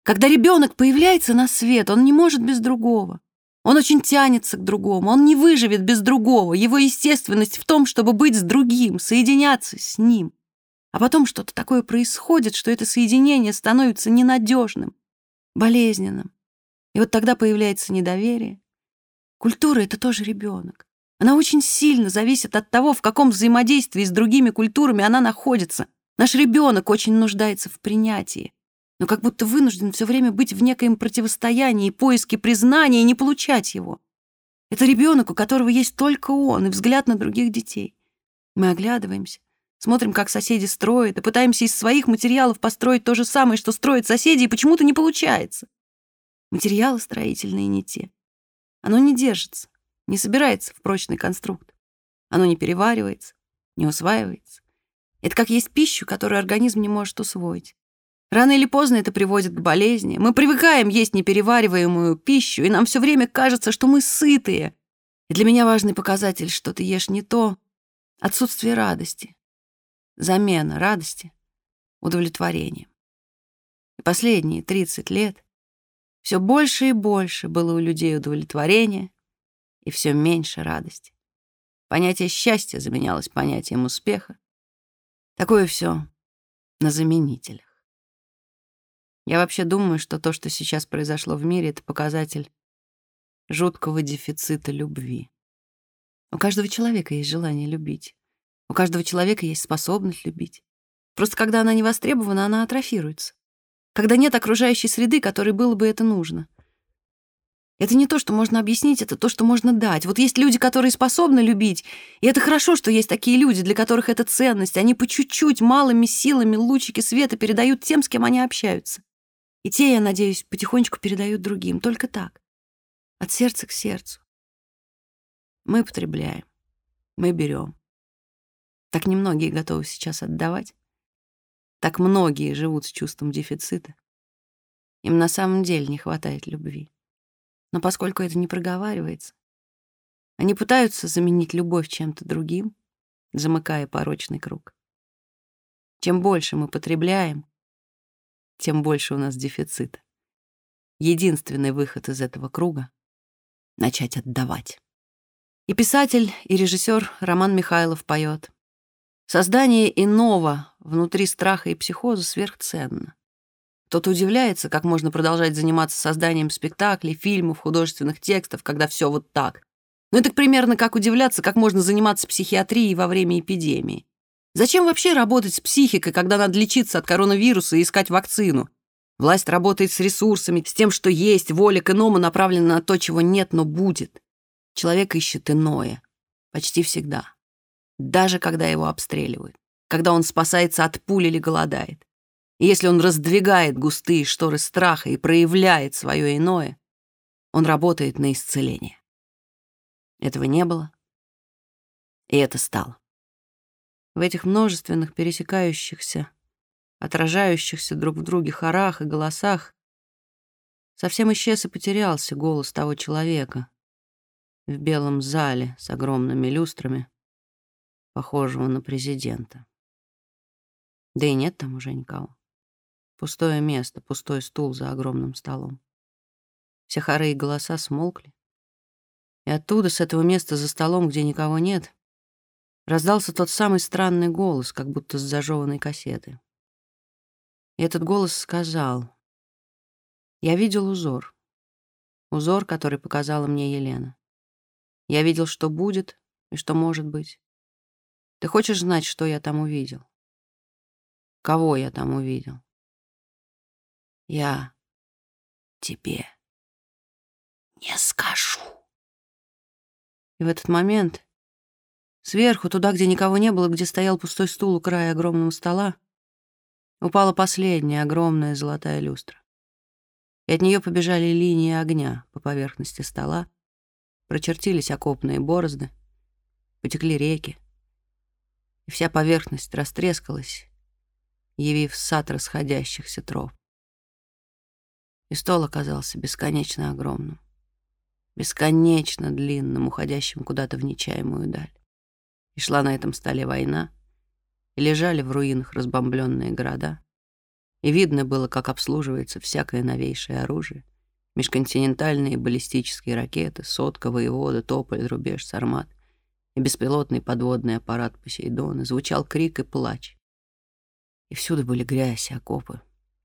Когда ребенок появляется на свет, он не может без другого. Он очень тянется к другому, он не выживет без другого. Его естественность в том, чтобы быть с другим, соединяться с ним. А потом что-то такое происходит, что это соединение становится ненадежным, болезненным. И вот тогда появляется недоверие. Культура — это тоже ребенок. Она очень сильно зависит от того, в каком взаимодействии с другими культурами она находится, Наш ребенок очень нуждается в принятии, но как будто вынужден все время быть в некоем противостоянии, поиске признания и не получать его. Это ребенок, у которого есть только он и взгляд на других детей. Мы оглядываемся, смотрим, как соседи строят, и пытаемся из своих материалов построить то же самое, что строят соседи, и почему-то не получается. Материалы строительные не те. Оно не держится, не собирается в прочный конструкт. Оно не переваривается, не усваивается. Это как есть пищу, которую организм не может усвоить. Рано или поздно это приводит к болезни. Мы привыкаем есть неперевариваемую пищу, и нам все время кажется, что мы сытые. И для меня важный показатель, что ты ешь не то, отсутствие радости, замена радости удовлетворением. И последние 30 лет все больше и больше было у людей удовлетворения и все меньше радости. Понятие счастья заменялось понятием успеха. Такое все на заменителях. Я вообще думаю, что то, что сейчас произошло в мире, это показатель жуткого дефицита любви. У каждого человека есть желание любить. У каждого человека есть способность любить. Просто когда она не востребована, она атрофируется. Когда нет окружающей среды, которой было бы это нужно. Это не то, что можно объяснить, это то, что можно дать. Вот есть люди, которые способны любить, и это хорошо, что есть такие люди, для которых это ценность. Они по чуть-чуть, малыми силами лучики света передают тем, с кем они общаются. И те, я надеюсь, потихонечку передают другим. Только так. От сердца к сердцу. Мы потребляем. Мы берем. Так немногие готовы сейчас отдавать. Так многие живут с чувством дефицита. Им на самом деле не хватает любви. Но поскольку это не проговаривается, они пытаются заменить любовь чем-то другим, замыкая порочный круг. Чем больше мы потребляем, тем больше у нас дефицита. Единственный выход из этого круга — начать отдавать. И писатель, и режиссер Роман Михайлов поет. Создание иного внутри страха и психоза сверхценно. Кто-то удивляется, как можно продолжать заниматься созданием спектаклей, фильмов, художественных текстов, когда все вот так. Но это примерно как удивляться, как можно заниматься психиатрией во время эпидемии. Зачем вообще работать с психикой, когда надо лечиться от коронавируса и искать вакцину? Власть работает с ресурсами, с тем, что есть, воля к иному направлена на то, чего нет, но будет. Человек ищет иное. Почти всегда. Даже когда его обстреливают. Когда он спасается от пули или голодает. И если он раздвигает густые шторы страха и проявляет свое иное, он работает на исцеление. Этого не было, и это стало. В этих множественных пересекающихся, отражающихся друг в друге хорах и голосах совсем исчез и потерялся голос того человека в белом зале с огромными люстрами, похожего на президента. Да и нет там уже никого. Пустое место, пустой стул за огромным столом. Все хоры и голоса смолкли. И оттуда, с этого места за столом, где никого нет, раздался тот самый странный голос, как будто с зажеванной кассеты. И этот голос сказал, «Я видел узор. Узор, который показала мне Елена. Я видел, что будет и что может быть. Ты хочешь знать, что я там увидел? Кого я там увидел? Я тебе не скажу». И в этот момент Сверху, туда, где никого не было, где стоял пустой стул у края огромного стола, упала последняя огромная золотая люстра. И от нее побежали линии огня по поверхности стола, прочертились окопные борозды, потекли реки, и вся поверхность растрескалась, явив сад расходящихся троп. И стол оказался бесконечно огромным, бесконечно длинным, уходящим куда-то в нечаемую даль. И шла на этом столе война, и лежали в руинах разбомбленные города. И видно было, как обслуживается всякое новейшее оружие. Межконтинентальные баллистические ракеты, сотка, воевода, тополь, рубеж, сармат и беспилотный подводный аппарат Посейдона. Звучал крик и плач. И всюду были грязь, окопы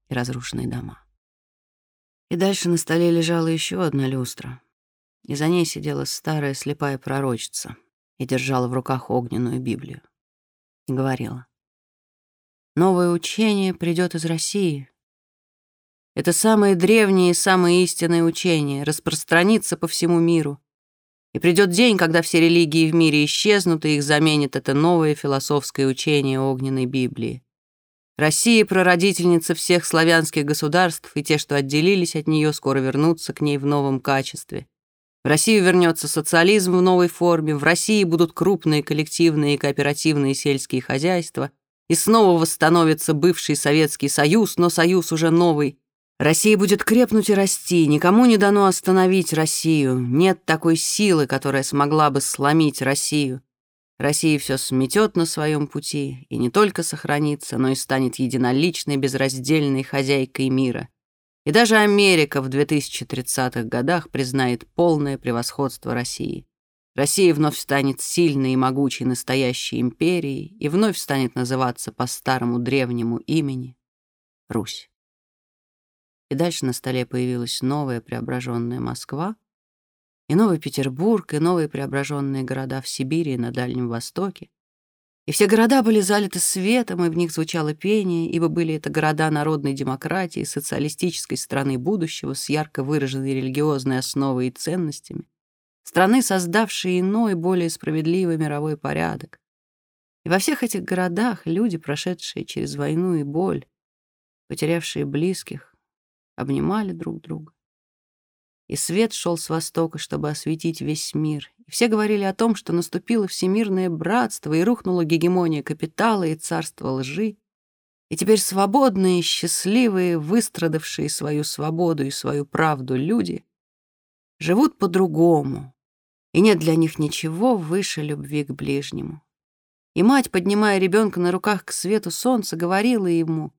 и разрушенные дома. И дальше на столе лежала еще одна люстра, и за ней сидела старая слепая пророчица — и держала в руках огненную Библию. И говорила. «Новое учение придет из России. Это самое древнее и самое истинное учение, распространится по всему миру. И придет день, когда все религии в мире исчезнут, и их заменит это новое философское учение огненной Библии. Россия, прародительница всех славянских государств, и те, что отделились от нее, скоро вернутся к ней в новом качестве. В Россию вернется социализм в новой форме, в России будут крупные коллективные и кооперативные сельские хозяйства, и снова восстановится бывший Советский Союз, но Союз уже новый. Россия будет крепнуть и расти, никому не дано остановить Россию, нет такой силы, которая смогла бы сломить Россию. Россия все сметет на своем пути и не только сохранится, но и станет единоличной, безраздельной хозяйкой мира. И даже Америка в 2030-х годах признает полное превосходство России. Россия вновь станет сильной и могучей настоящей империей и вновь станет называться по старому древнему имени Русь. И дальше на столе появилась новая преображенная Москва, и Новый Петербург, и новые преображенные города в Сибири и на Дальнем Востоке. И все города были залиты светом, и в них звучало пение, ибо были это города народной демократии, социалистической страны будущего с ярко выраженной религиозной основой и ценностями, страны, создавшей иной, более справедливый мировой порядок. И во всех этих городах люди, прошедшие через войну и боль, потерявшие близких, обнимали друг друга и свет шел с востока, чтобы осветить весь мир. И все говорили о том, что наступило всемирное братство, и рухнула гегемония капитала и царство лжи. И теперь свободные, счастливые, выстрадавшие свою свободу и свою правду люди живут по-другому, и нет для них ничего выше любви к ближнему. И мать, поднимая ребенка на руках к свету солнца, говорила ему,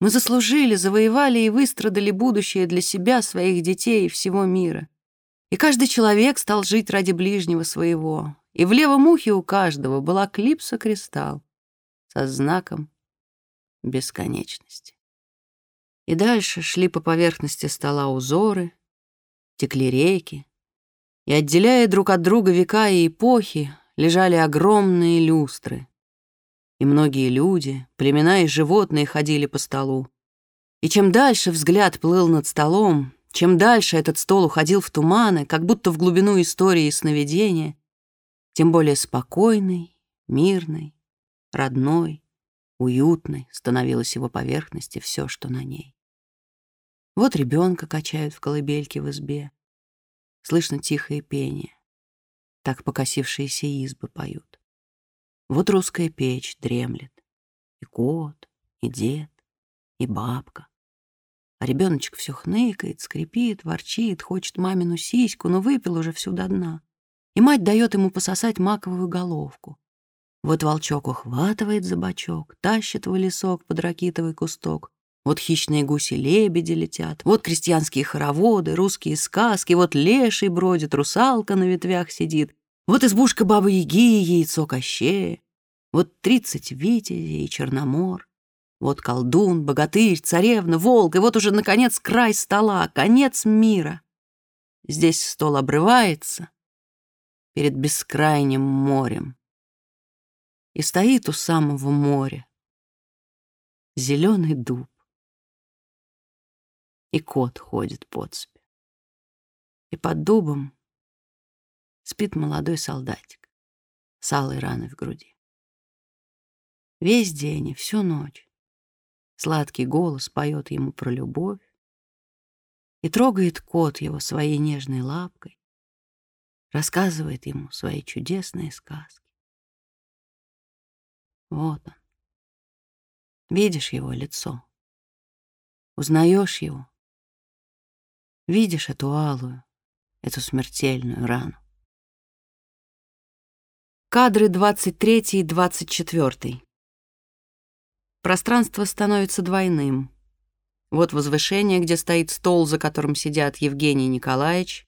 мы заслужили, завоевали и выстрадали будущее для себя, своих детей и всего мира. И каждый человек стал жить ради ближнего своего. И в левом ухе у каждого была клипса-кристалл со знаком бесконечности. И дальше шли по поверхности стола узоры, текли реки, и, отделяя друг от друга века и эпохи, лежали огромные люстры, и многие люди, племена и животные ходили по столу. И чем дальше взгляд плыл над столом, чем дальше этот стол уходил в туманы, как будто в глубину истории и сновидения, тем более спокойной, мирной, родной, уютной становилась его поверхность и все, что на ней. Вот ребенка качают в колыбельке в избе. Слышно тихое пение. Так покосившиеся избы поют. Вот русская печь дремлет. И кот, и дед, и бабка. А ребеночек все хныкает, скрипит, ворчит, хочет мамину сиську, но выпил уже всю до дна. И мать дает ему пососать маковую головку. Вот волчок ухватывает за бочок, тащит в лесок под ракитовый кусток. Вот хищные гуси-лебеди летят, вот крестьянские хороводы, русские сказки, вот леший бродит, русалка на ветвях сидит, вот избушка Бабы-Яги и яйцо Кощея. Вот тридцать витязей и черномор. Вот колдун, богатырь, царевна, волк, и вот уже, наконец, край стола, конец мира. Здесь стол обрывается перед бескрайним морем. И стоит у самого моря зеленый дуб. И кот ходит под цепь. И под дубом спит молодой солдатик с алой раной в груди. Весь день и всю ночь сладкий голос поет ему про любовь, и трогает кот его своей нежной лапкой, рассказывает ему свои чудесные сказки. Вот он. Видишь его лицо, узнаешь его, видишь эту алую, эту смертельную рану. Кадры 23 и 24. Пространство становится двойным. Вот возвышение, где стоит стол, за которым сидят Евгений Николаевич,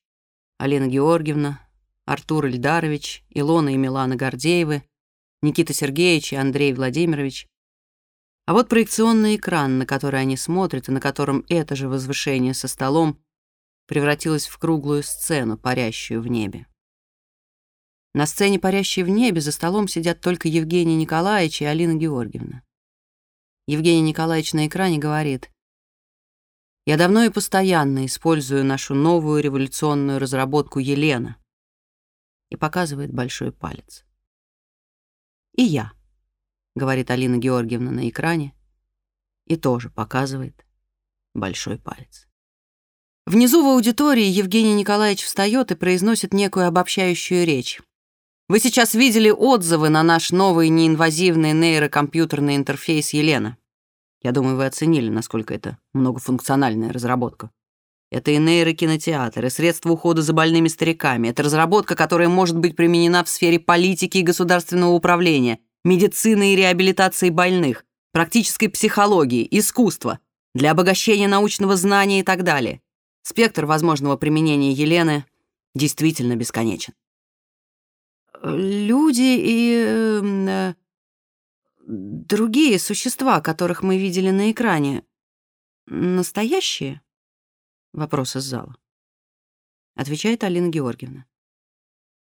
Алена Георгиевна, Артур Ильдарович, Илона и Милана Гордеевы, Никита Сергеевич и Андрей Владимирович. А вот проекционный экран, на который они смотрят, и на котором это же возвышение со столом превратилось в круглую сцену, парящую в небе. На сцене «Парящей в небе» за столом сидят только Евгений Николаевич и Алина Георгиевна. Евгений Николаевич на экране говорит, «Я давно и постоянно использую нашу новую революционную разработку Елена. и показывает большой палец. «И я», — говорит Алина Георгиевна на экране, и тоже показывает большой палец. Внизу в аудитории Евгений Николаевич встает и произносит некую обобщающую речь. Вы сейчас видели отзывы на наш новый неинвазивный нейрокомпьютерный интерфейс Елена. Я думаю, вы оценили, насколько это многофункциональная разработка. Это и нейрокинотеатр, и средства ухода за больными стариками. Это разработка, которая может быть применена в сфере политики и государственного управления, медицины и реабилитации больных, практической психологии, искусства, для обогащения научного знания и так далее. Спектр возможного применения Елены действительно бесконечен. Люди и э, другие существа, которых мы видели на экране, настоящие? Вопрос из зала. Отвечает Алина Георгиевна.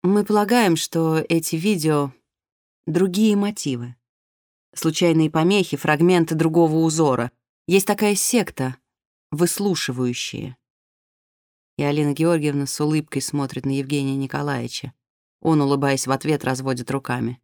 Мы полагаем, что эти видео — другие мотивы. Случайные помехи, фрагменты другого узора. Есть такая секта — выслушивающие. И Алина Георгиевна с улыбкой смотрит на Евгения Николаевича. Он, улыбаясь в ответ, разводит руками.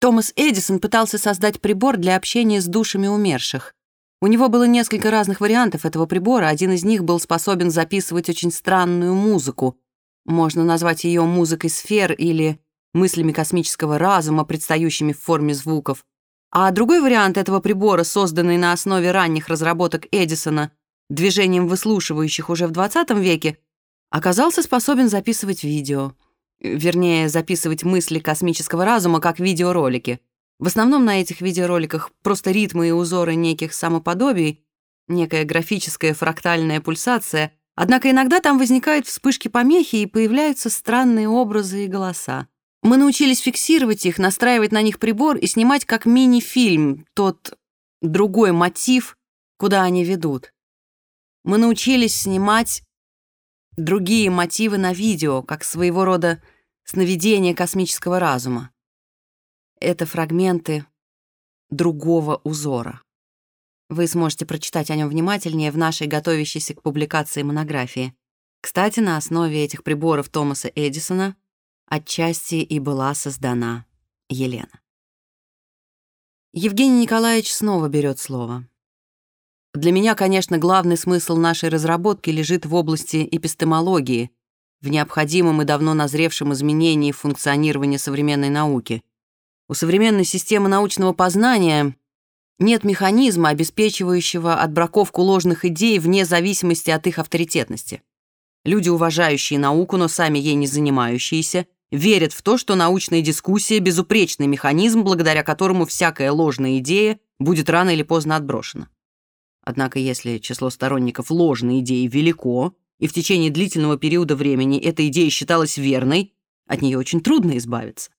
Томас Эдисон пытался создать прибор для общения с душами умерших. У него было несколько разных вариантов этого прибора, один из них был способен записывать очень странную музыку. Можно назвать ее музыкой сфер или мыслями космического разума, предстающими в форме звуков. А другой вариант этого прибора, созданный на основе ранних разработок Эдисона, движением выслушивающих уже в 20 веке, оказался способен записывать видео — Вернее, записывать мысли космического разума как видеоролики. В основном на этих видеороликах просто ритмы и узоры неких самоподобий, некая графическая фрактальная пульсация, однако иногда там возникают вспышки помехи и появляются странные образы и голоса. Мы научились фиксировать их, настраивать на них прибор и снимать как мини-фильм тот другой мотив, куда они ведут. Мы научились снимать другие мотивы на видео, как своего рода сновидение космического разума. Это фрагменты другого узора. Вы сможете прочитать о нем внимательнее в нашей готовящейся к публикации монографии. Кстати, на основе этих приборов Томаса Эдисона отчасти и была создана Елена. Евгений Николаевич снова берет слово. Для меня, конечно, главный смысл нашей разработки лежит в области эпистемологии — в необходимом и давно назревшем изменении функционирования современной науки. У современной системы научного познания нет механизма, обеспечивающего отбраковку ложных идей вне зависимости от их авторитетности. Люди, уважающие науку, но сами ей не занимающиеся, верят в то, что научная дискуссия – безупречный механизм, благодаря которому всякая ложная идея будет рано или поздно отброшена. Однако если число сторонников ложной идеи велико, и в течение длительного периода времени эта идея считалась верной, от нее очень трудно избавиться.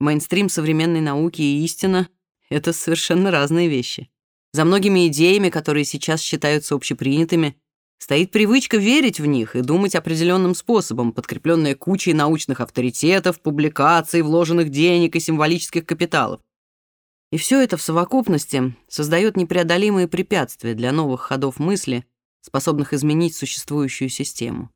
Мейнстрим современной науки и истина — это совершенно разные вещи. За многими идеями, которые сейчас считаются общепринятыми, стоит привычка верить в них и думать определенным способом, подкрепленная кучей научных авторитетов, публикаций, вложенных денег и символических капиталов. И все это в совокупности создает непреодолимые препятствия для новых ходов мысли — способных изменить существующую систему.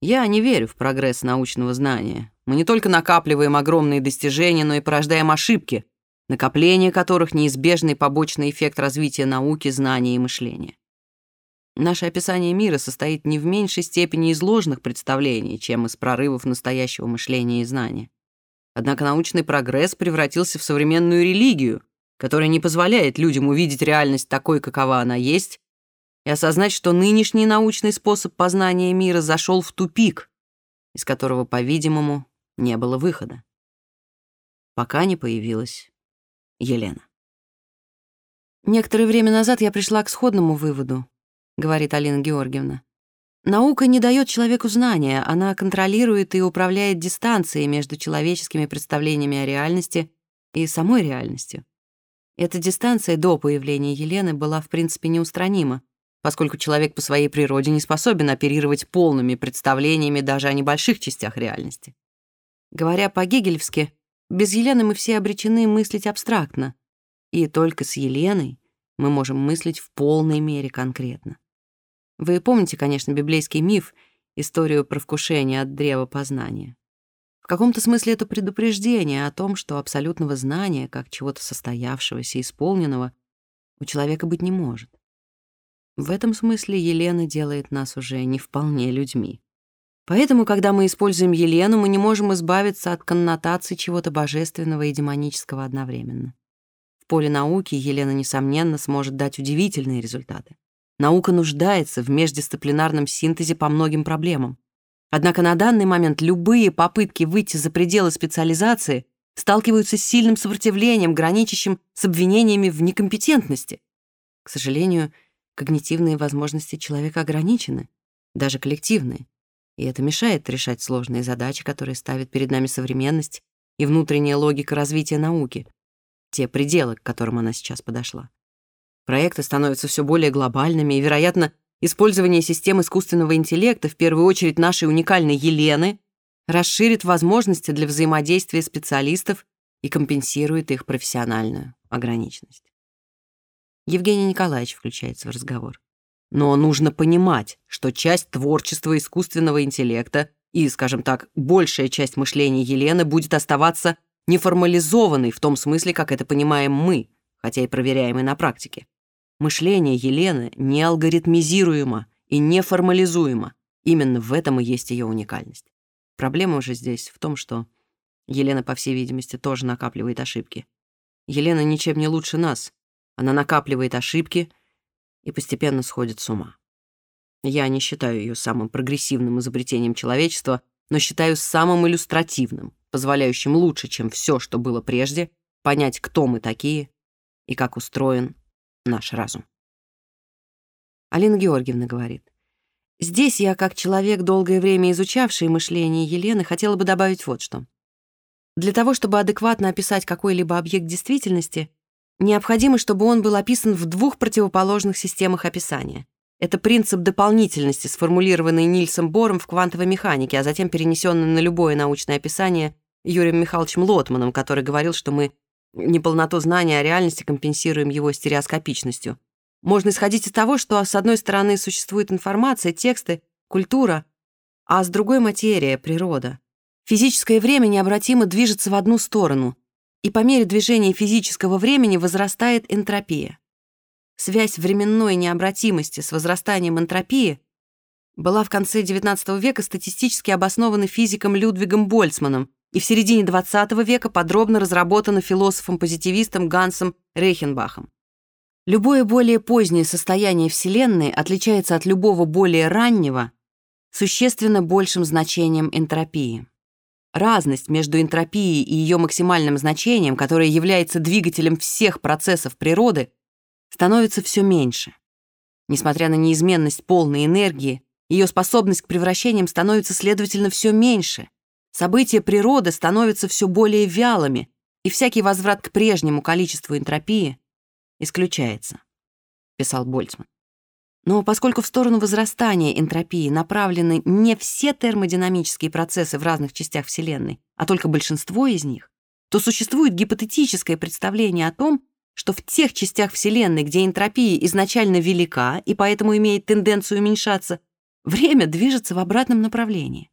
Я не верю в прогресс научного знания. Мы не только накапливаем огромные достижения, но и порождаем ошибки, накопление которых — неизбежный побочный эффект развития науки, знания и мышления. Наше описание мира состоит не в меньшей степени из ложных представлений, чем из прорывов настоящего мышления и знания. Однако научный прогресс превратился в современную религию, которая не позволяет людям увидеть реальность такой, какова она есть, и осознать, что нынешний научный способ познания мира зашел в тупик, из которого, по-видимому, не было выхода. Пока не появилась Елена. «Некоторое время назад я пришла к сходному выводу», — говорит Алина Георгиевна. «Наука не дает человеку знания, она контролирует и управляет дистанцией между человеческими представлениями о реальности и самой реальностью. Эта дистанция до появления Елены была, в принципе, неустранима поскольку человек по своей природе не способен оперировать полными представлениями даже о небольших частях реальности. Говоря по-гегелевски, без Елены мы все обречены мыслить абстрактно, и только с Еленой мы можем мыслить в полной мере конкретно. Вы помните, конечно, библейский миф, историю про вкушение от древа познания. В каком-то смысле это предупреждение о том, что абсолютного знания, как чего-то состоявшегося, исполненного, у человека быть не может. В этом смысле Елена делает нас уже не вполне людьми. Поэтому, когда мы используем Елену, мы не можем избавиться от коннотаций чего-то божественного и демонического одновременно. В поле науки Елена, несомненно, сможет дать удивительные результаты. Наука нуждается в междисциплинарном синтезе по многим проблемам. Однако на данный момент любые попытки выйти за пределы специализации сталкиваются с сильным сопротивлением, граничащим с обвинениями в некомпетентности. К сожалению, когнитивные возможности человека ограничены, даже коллективные. И это мешает решать сложные задачи, которые ставит перед нами современность и внутренняя логика развития науки, те пределы, к которым она сейчас подошла. Проекты становятся все более глобальными, и, вероятно, использование систем искусственного интеллекта, в первую очередь нашей уникальной Елены, расширит возможности для взаимодействия специалистов и компенсирует их профессиональную ограниченность. Евгений Николаевич включается в разговор. Но нужно понимать, что часть творчества искусственного интеллекта и, скажем так, большая часть мышления Елены будет оставаться неформализованной в том смысле, как это понимаем мы, хотя и проверяемой на практике. Мышление Елены не алгоритмизируемо и не формализуемо. Именно в этом и есть ее уникальность. Проблема уже здесь в том, что Елена, по всей видимости, тоже накапливает ошибки. Елена ничем не лучше нас. Она накапливает ошибки и постепенно сходит с ума. Я не считаю ее самым прогрессивным изобретением человечества, но считаю самым иллюстративным, позволяющим лучше, чем все, что было прежде, понять, кто мы такие и как устроен наш разум. Алина Георгиевна говорит. Здесь я, как человек, долгое время изучавший мышление Елены, хотела бы добавить вот что. Для того, чтобы адекватно описать какой-либо объект действительности, необходимо, чтобы он был описан в двух противоположных системах описания. Это принцип дополнительности, сформулированный Нильсом Бором в квантовой механике, а затем перенесенный на любое научное описание Юрием Михайловичем Лотманом, который говорил, что мы неполноту знания о реальности компенсируем его стереоскопичностью. Можно исходить из того, что с одной стороны существует информация, тексты, культура, а с другой — материя, природа. Физическое время необратимо движется в одну сторону, и по мере движения физического времени возрастает энтропия. Связь временной необратимости с возрастанием энтропии была в конце XIX века статистически обоснована физиком Людвигом Больцманом, и в середине XX века подробно разработана философом-позитивистом Гансом Рейхенбахом. Любое более позднее состояние Вселенной отличается от любого более раннего существенно большим значением энтропии. Разность между энтропией и ее максимальным значением, которое является двигателем всех процессов природы, становится все меньше. Несмотря на неизменность полной энергии, ее способность к превращениям становится, следовательно, все меньше. События природы становятся все более вялыми, и всякий возврат к прежнему количеству энтропии исключается, писал Больцман. Но поскольку в сторону возрастания энтропии направлены не все термодинамические процессы в разных частях Вселенной, а только большинство из них, то существует гипотетическое представление о том, что в тех частях Вселенной, где энтропия изначально велика и поэтому имеет тенденцию уменьшаться, время движется в обратном направлении.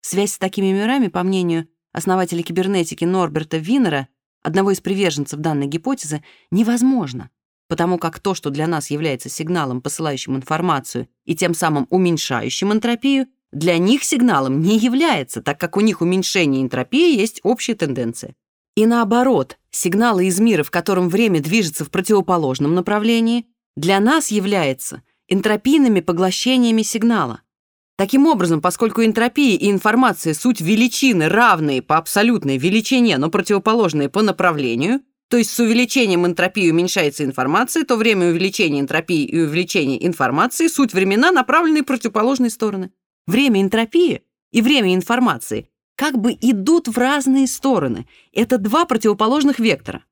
Связь с такими мирами, по мнению основателя кибернетики Норберта Винера, одного из приверженцев данной гипотезы, невозможна, потому как то, что для нас является сигналом, посылающим информацию и тем самым уменьшающим энтропию, для них сигналом не является, так как у них уменьшение энтропии есть общая тенденция. И наоборот, сигналы из мира, в котором время движется в противоположном направлении, для нас является энтропийными поглощениями сигнала. Таким образом, поскольку энтропия и информация — суть величины, равные по абсолютной величине, но противоположные по направлению, то есть с увеличением энтропии уменьшается информация, то время увеличения энтропии и увеличения информации — суть времена, направленные в противоположные стороны. Время энтропии и время информации как бы идут в разные стороны. Это два противоположных вектора.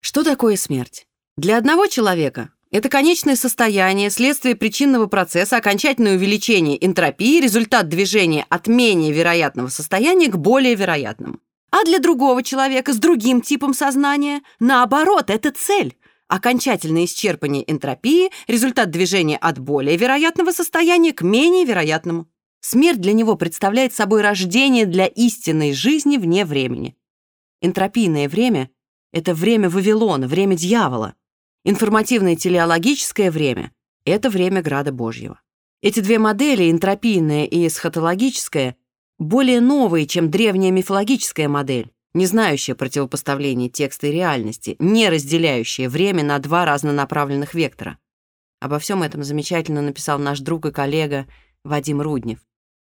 Что такое смерть? Для одного человека это конечное состояние, следствие причинного процесса, окончательное увеличение энтропии, результат движения от менее вероятного состояния к более вероятному. А для другого человека с другим типом сознания, наоборот, это цель. Окончательное исчерпание энтропии, результат движения от более вероятного состояния к менее вероятному. Смерть для него представляет собой рождение для истинной жизни вне времени. Энтропийное время — это время Вавилона, время дьявола. Информативное телеологическое время — это время Града Божьего. Эти две модели, энтропийная и эсхатологическая, более новые, чем древняя мифологическая модель, не знающая противопоставления текста и реальности, не разделяющая время на два разнонаправленных вектора. Обо всем этом замечательно написал наш друг и коллега Вадим Руднев.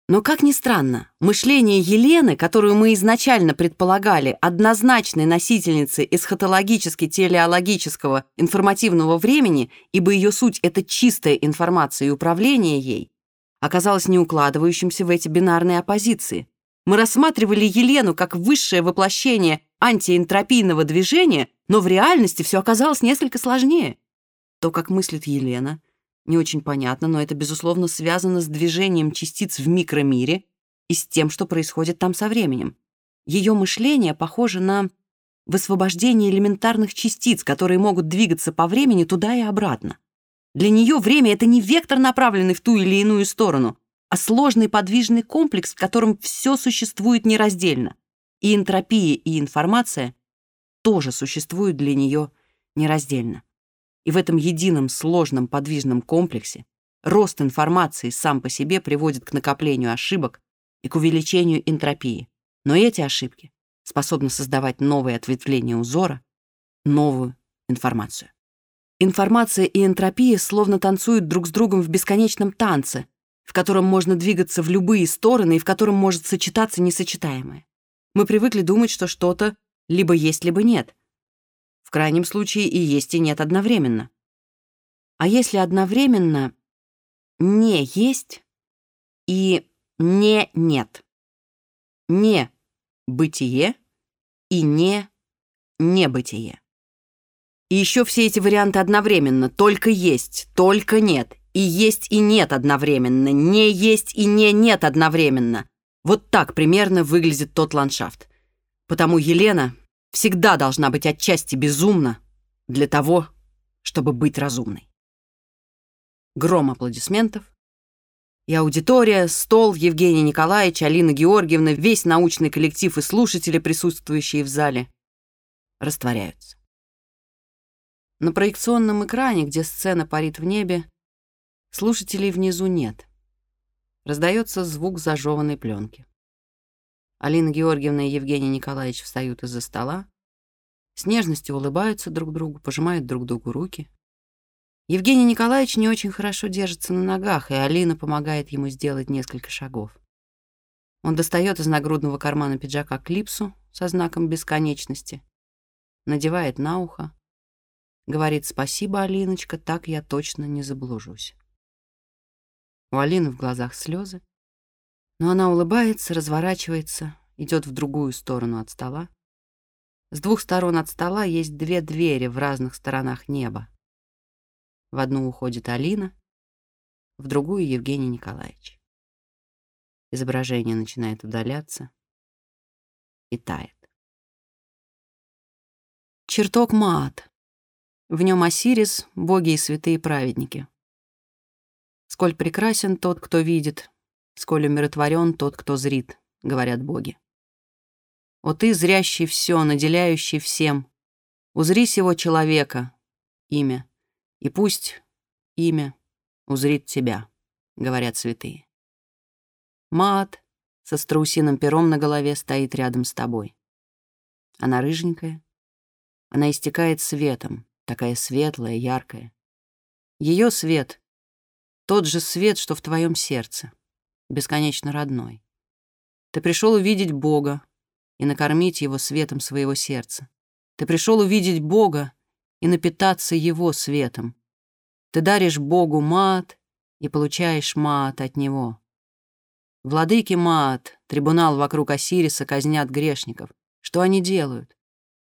Но, как ни странно, мышление Елены, которую мы изначально предполагали однозначной носительницей эсхатологически-телеологического информативного времени, ибо ее суть — это чистая информация и управление ей, оказалось не укладывающимся в эти бинарные оппозиции. Мы рассматривали Елену как высшее воплощение антиэнтропийного движения, но в реальности все оказалось несколько сложнее. То, как мыслит Елена, не очень понятно, но это, безусловно, связано с движением частиц в микромире и с тем, что происходит там со временем. Ее мышление похоже на высвобождение элементарных частиц, которые могут двигаться по времени туда и обратно. Для нее время — это не вектор, направленный в ту или иную сторону, а сложный подвижный комплекс, в котором все существует нераздельно. И энтропия, и информация тоже существуют для нее нераздельно. И в этом едином сложном подвижном комплексе рост информации сам по себе приводит к накоплению ошибок и к увеличению энтропии. Но эти ошибки способны создавать новые ответвления узора, новую информацию. Информация и энтропия словно танцуют друг с другом в бесконечном танце, в котором можно двигаться в любые стороны и в котором может сочетаться несочетаемое. Мы привыкли думать, что что-то либо есть, либо нет — в крайнем случае и есть, и нет одновременно. А если одновременно не есть и не нет? Не бытие и не небытие. И еще все эти варианты одновременно. Только есть, только нет. И есть и нет одновременно. Не есть и не нет одновременно. Вот так примерно выглядит тот ландшафт. Потому Елена всегда должна быть отчасти безумна для того, чтобы быть разумной. Гром аплодисментов. И аудитория, стол, Евгений Николаевич, Алина Георгиевна, весь научный коллектив и слушатели, присутствующие в зале, растворяются. На проекционном экране, где сцена парит в небе, слушателей внизу нет. Раздается звук зажеванной пленки. Алина Георгиевна и Евгений Николаевич встают из-за стола, с нежностью улыбаются друг другу, пожимают друг другу руки. Евгений Николаевич не очень хорошо держится на ногах, и Алина помогает ему сделать несколько шагов. Он достает из нагрудного кармана пиджака клипсу со знаком бесконечности, надевает на ухо, говорит «Спасибо, Алиночка, так я точно не заблужусь». У Алины в глазах слезы, но она улыбается, разворачивается, идет в другую сторону от стола. С двух сторон от стола есть две двери в разных сторонах неба. В одну уходит Алина, в другую — Евгений Николаевич. Изображение начинает удаляться и тает. Чертог Маат. В нем Осирис, боги и святые праведники. Сколь прекрасен тот, кто видит, сколь умиротворен тот, кто зрит, говорят боги. О ты, зрящий все, наделяющий всем, узри сего человека, имя, и пусть имя узрит тебя, говорят святые. Маат со страусиным пером на голове стоит рядом с тобой. Она рыженькая, она истекает светом, такая светлая, яркая. Ее свет — тот же свет, что в твоем сердце — бесконечно родной. Ты пришел увидеть Бога и накормить Его светом своего сердца. Ты пришел увидеть Бога и напитаться Его светом. Ты даришь Богу мат и получаешь мат от Него. Владыки Маат, трибунал вокруг Осириса, казнят грешников. Что они делают?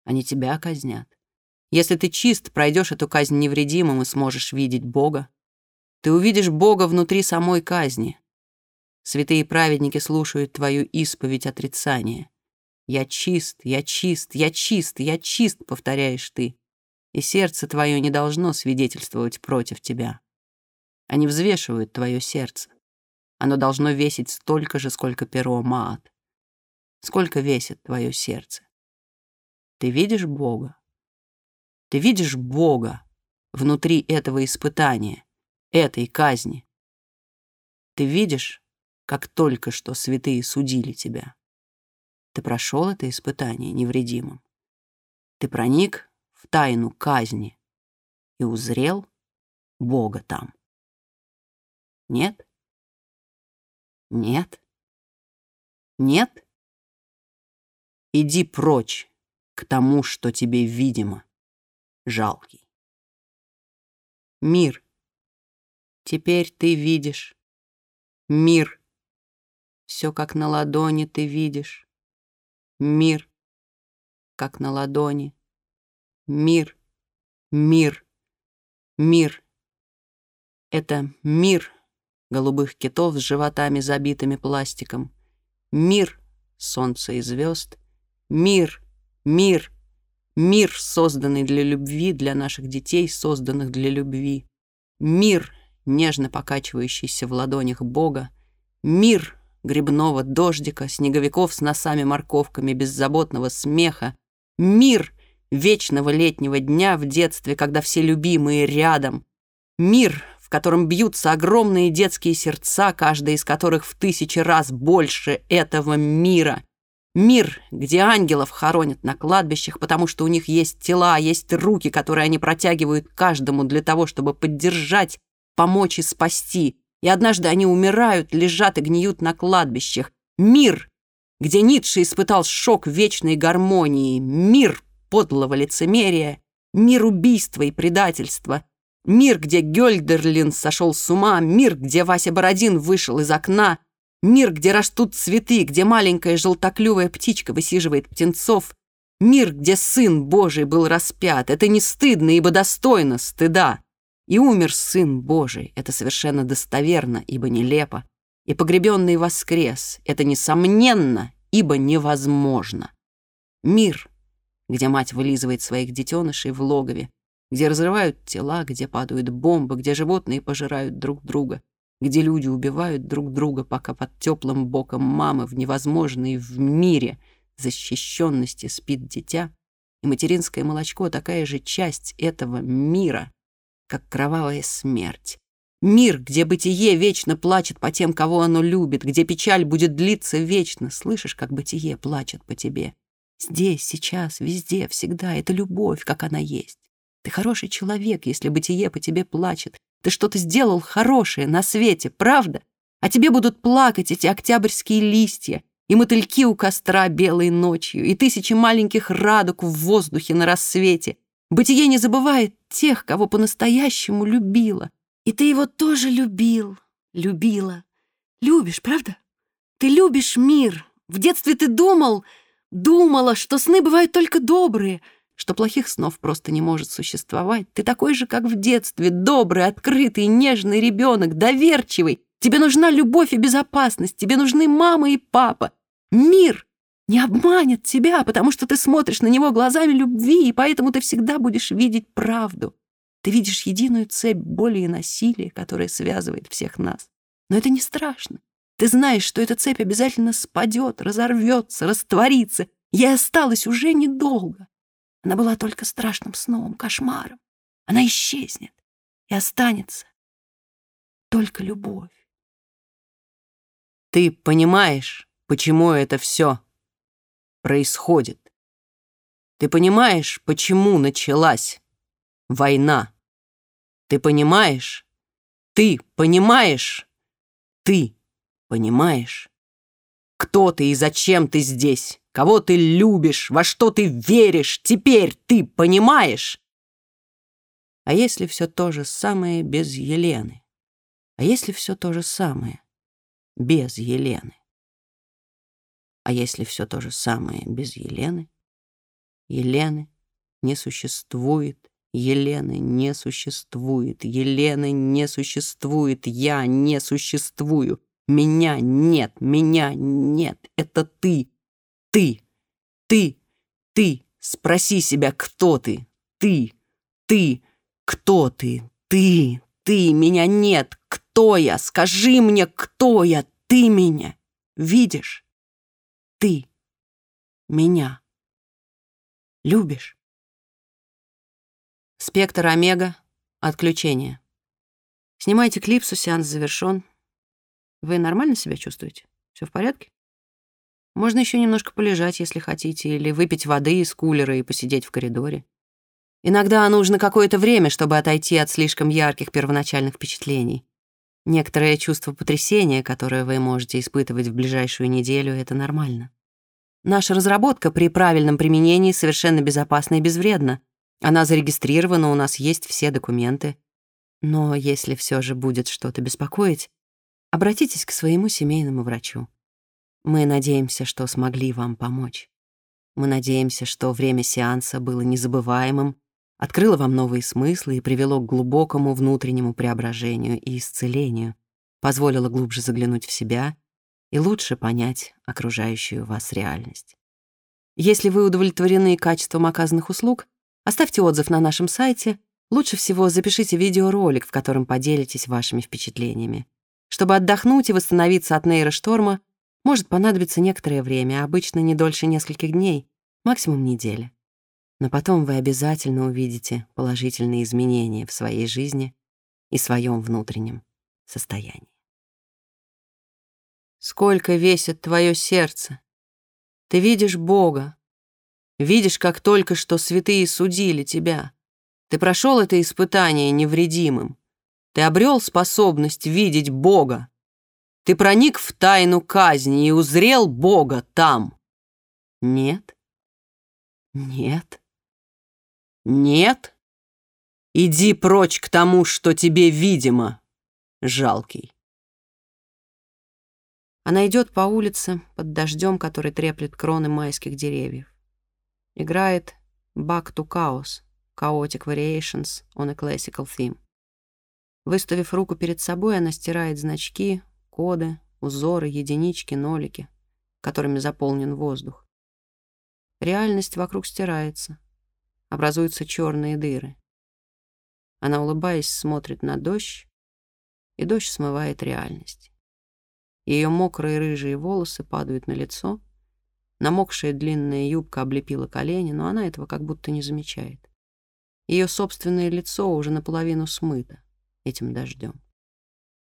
Они тебя казнят. Если ты чист, пройдешь эту казнь невредимым и сможешь видеть Бога. Ты увидишь Бога внутри самой казни. Святые праведники слушают твою исповедь отрицания. «Я чист, я чист, я чист, я чист», — повторяешь ты. И сердце твое не должно свидетельствовать против тебя. Они взвешивают твое сердце. Оно должно весить столько же, сколько перо Маат. Сколько весит твое сердце? Ты видишь Бога? Ты видишь Бога внутри этого испытания, этой казни? Ты видишь, как только что святые судили тебя? Ты прошел это испытание невредимым. Ты проник в тайну казни и узрел Бога там. Нет? Нет? Нет? Иди прочь к тому, что тебе видимо, жалкий. Мир. Теперь ты видишь. Мир. Все как на ладони ты видишь. Мир. Как на ладони. Мир. Мир. Мир. Это мир голубых китов с животами, забитыми пластиком. Мир солнца и звезд. Мир, мир, мир, созданный для любви, для наших детей, созданных для любви. Мир, нежно покачивающийся в ладонях Бога. Мир грибного дождика, снеговиков с носами-морковками, беззаботного смеха. Мир вечного летнего дня в детстве, когда все любимые рядом. Мир, в котором бьются огромные детские сердца, каждый из которых в тысячи раз больше этого мира. Мир, где ангелов хоронят на кладбищах, потому что у них есть тела, есть руки, которые они протягивают каждому для того, чтобы поддержать, помочь и спасти. И однажды они умирают, лежат и гниют на кладбищах. Мир, где Ницше испытал шок вечной гармонии. Мир подлого лицемерия. Мир убийства и предательства. Мир, где Гёльдерлин сошел с ума, мир, где Вася Бородин вышел из окна, мир, где растут цветы, где маленькая желтоклювая птичка высиживает птенцов, мир, где Сын Божий был распят. Это не стыдно, ибо достойно стыда. И умер Сын Божий, это совершенно достоверно, ибо нелепо. И погребенный воскрес, это несомненно, ибо невозможно. Мир, где мать вылизывает своих детенышей в логове, где разрывают тела, где падают бомбы, где животные пожирают друг друга, где люди убивают друг друга, пока под теплым боком мамы в невозможной в мире защищенности спит дитя, и материнское молочко такая же часть этого мира, как кровавая смерть. Мир, где бытие вечно плачет по тем, кого оно любит, где печаль будет длиться вечно. Слышишь, как бытие плачет по тебе? Здесь, сейчас, везде, всегда. Это любовь, как она есть. Ты хороший человек, если бытие по тебе плачет. Ты что-то сделал хорошее на свете, правда? А тебе будут плакать эти октябрьские листья, и мотыльки у костра белой ночью, и тысячи маленьких радуг в воздухе на рассвете. Бытие не забывает тех, кого по-настоящему любила. И ты его тоже любил, любила. Любишь, правда? Ты любишь мир. В детстве ты думал, думала, что сны бывают только добрые — что плохих снов просто не может существовать. Ты такой же, как в детстве, добрый, открытый, нежный ребенок, доверчивый. Тебе нужна любовь и безопасность, тебе нужны мама и папа. Мир не обманет тебя, потому что ты смотришь на него глазами любви, и поэтому ты всегда будешь видеть правду. Ты видишь единую цепь боли и насилия, которая связывает всех нас. Но это не страшно. Ты знаешь, что эта цепь обязательно спадет, разорвется, растворится. Ей осталось уже недолго. Она была только страшным сном, кошмаром. Она исчезнет, и останется только любовь. Ты понимаешь, почему это все происходит? Ты понимаешь, почему началась война? Ты понимаешь? Ты понимаешь? Ты понимаешь? Кто ты и зачем ты здесь? Кого ты любишь? Во что ты веришь? Теперь ты понимаешь? А если все то же самое без Елены? А если все то же самое без Елены? А если все то же самое без Елены? Елены не существует, Елены не существует, Елены не существует, я не существую. Меня нет, меня нет, это ты. Ты, ты, ты. Спроси себя, кто ты. Ты, ты, кто ты. Ты, ты, меня нет. Кто я? Скажи мне, кто я? Ты меня видишь? Ты меня любишь? Спектр омега. Отключение. Снимайте клипсу, сеанс завершен. Вы нормально себя чувствуете? Все в порядке? Можно еще немножко полежать, если хотите, или выпить воды из кулера и посидеть в коридоре. Иногда нужно какое-то время, чтобы отойти от слишком ярких первоначальных впечатлений. Некоторое чувство потрясения, которое вы можете испытывать в ближайшую неделю, это нормально. Наша разработка при правильном применении совершенно безопасна и безвредна. Она зарегистрирована, у нас есть все документы. Но если все же будет что-то беспокоить, обратитесь к своему семейному врачу. Мы надеемся, что смогли вам помочь. Мы надеемся, что время сеанса было незабываемым открыло вам новые смыслы и привело к глубокому внутреннему преображению и исцелению, позволило глубже заглянуть в себя и лучше понять окружающую вас реальность. Если вы удовлетворены качеством оказанных услуг, оставьте отзыв на нашем сайте, лучше всего запишите видеоролик, в котором поделитесь вашими впечатлениями. Чтобы отдохнуть и восстановиться от нейрошторма, может понадобиться некоторое время, обычно не дольше нескольких дней, максимум недели но потом вы обязательно увидите положительные изменения в своей жизни и своем внутреннем состоянии. Сколько весит твое сердце? Ты видишь Бога. Видишь, как только что святые судили тебя. Ты прошел это испытание невредимым. Ты обрел способность видеть Бога. Ты проник в тайну казни и узрел Бога там. Нет? Нет? Нет? Иди прочь к тому, что тебе видимо, жалкий. Она идет по улице под дождем, который треплет кроны майских деревьев. Играет «Back to Chaos» Chaotic Variations on a Classical Theme. Выставив руку перед собой, она стирает значки, коды, узоры, единички, нолики, которыми заполнен воздух. Реальность вокруг стирается образуются черные дыры. Она, улыбаясь, смотрит на дождь, и дождь смывает реальность. Ее мокрые рыжие волосы падают на лицо, намокшая длинная юбка облепила колени, но она этого как будто не замечает. Ее собственное лицо уже наполовину смыто этим дождем.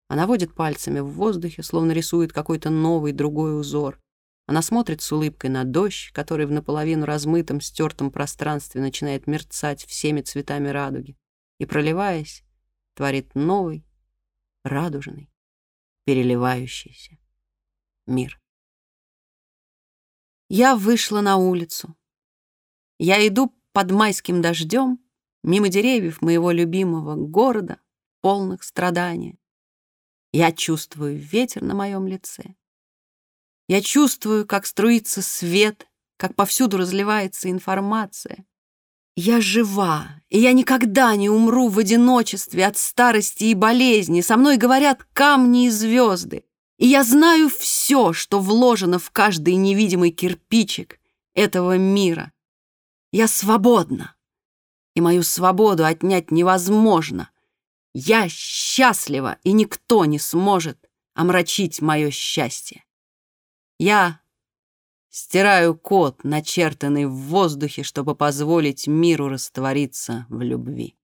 Она водит пальцами в воздухе, словно рисует какой-то новый другой узор, она смотрит с улыбкой на дождь, который в наполовину размытом, стертом пространстве начинает мерцать всеми цветами радуги и, проливаясь, творит новый, радужный, переливающийся мир. Я вышла на улицу. Я иду под майским дождем мимо деревьев моего любимого города, полных страдания. Я чувствую ветер на моем лице. Я чувствую, как струится свет, как повсюду разливается информация. Я жива, и я никогда не умру в одиночестве от старости и болезни. Со мной говорят камни и звезды. И я знаю все, что вложено в каждый невидимый кирпичик этого мира. Я свободна, и мою свободу отнять невозможно. Я счастлива, и никто не сможет омрачить мое счастье. Я стираю код, начертанный в воздухе, чтобы позволить миру раствориться в любви.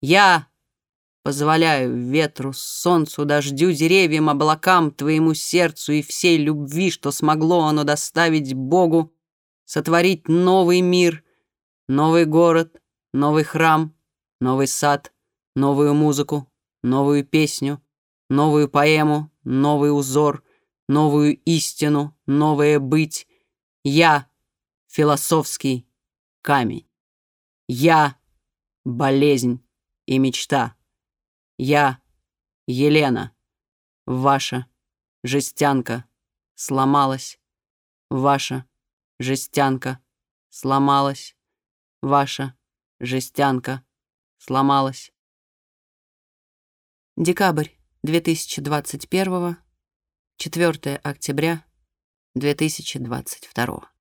Я позволяю ветру, солнцу, дождю, деревьям, облакам, твоему сердцу и всей любви, что смогло оно доставить Богу, сотворить новый мир, новый город, новый храм, новый сад, новую музыку, новую песню, новую поэму, новый узор, новую истину, новое быть. Я — философский камень. Я — болезнь и мечта. Я — Елена. Ваша жестянка сломалась. Ваша жестянка сломалась. Ваша жестянка сломалась. Декабрь 2021 4 октября 2022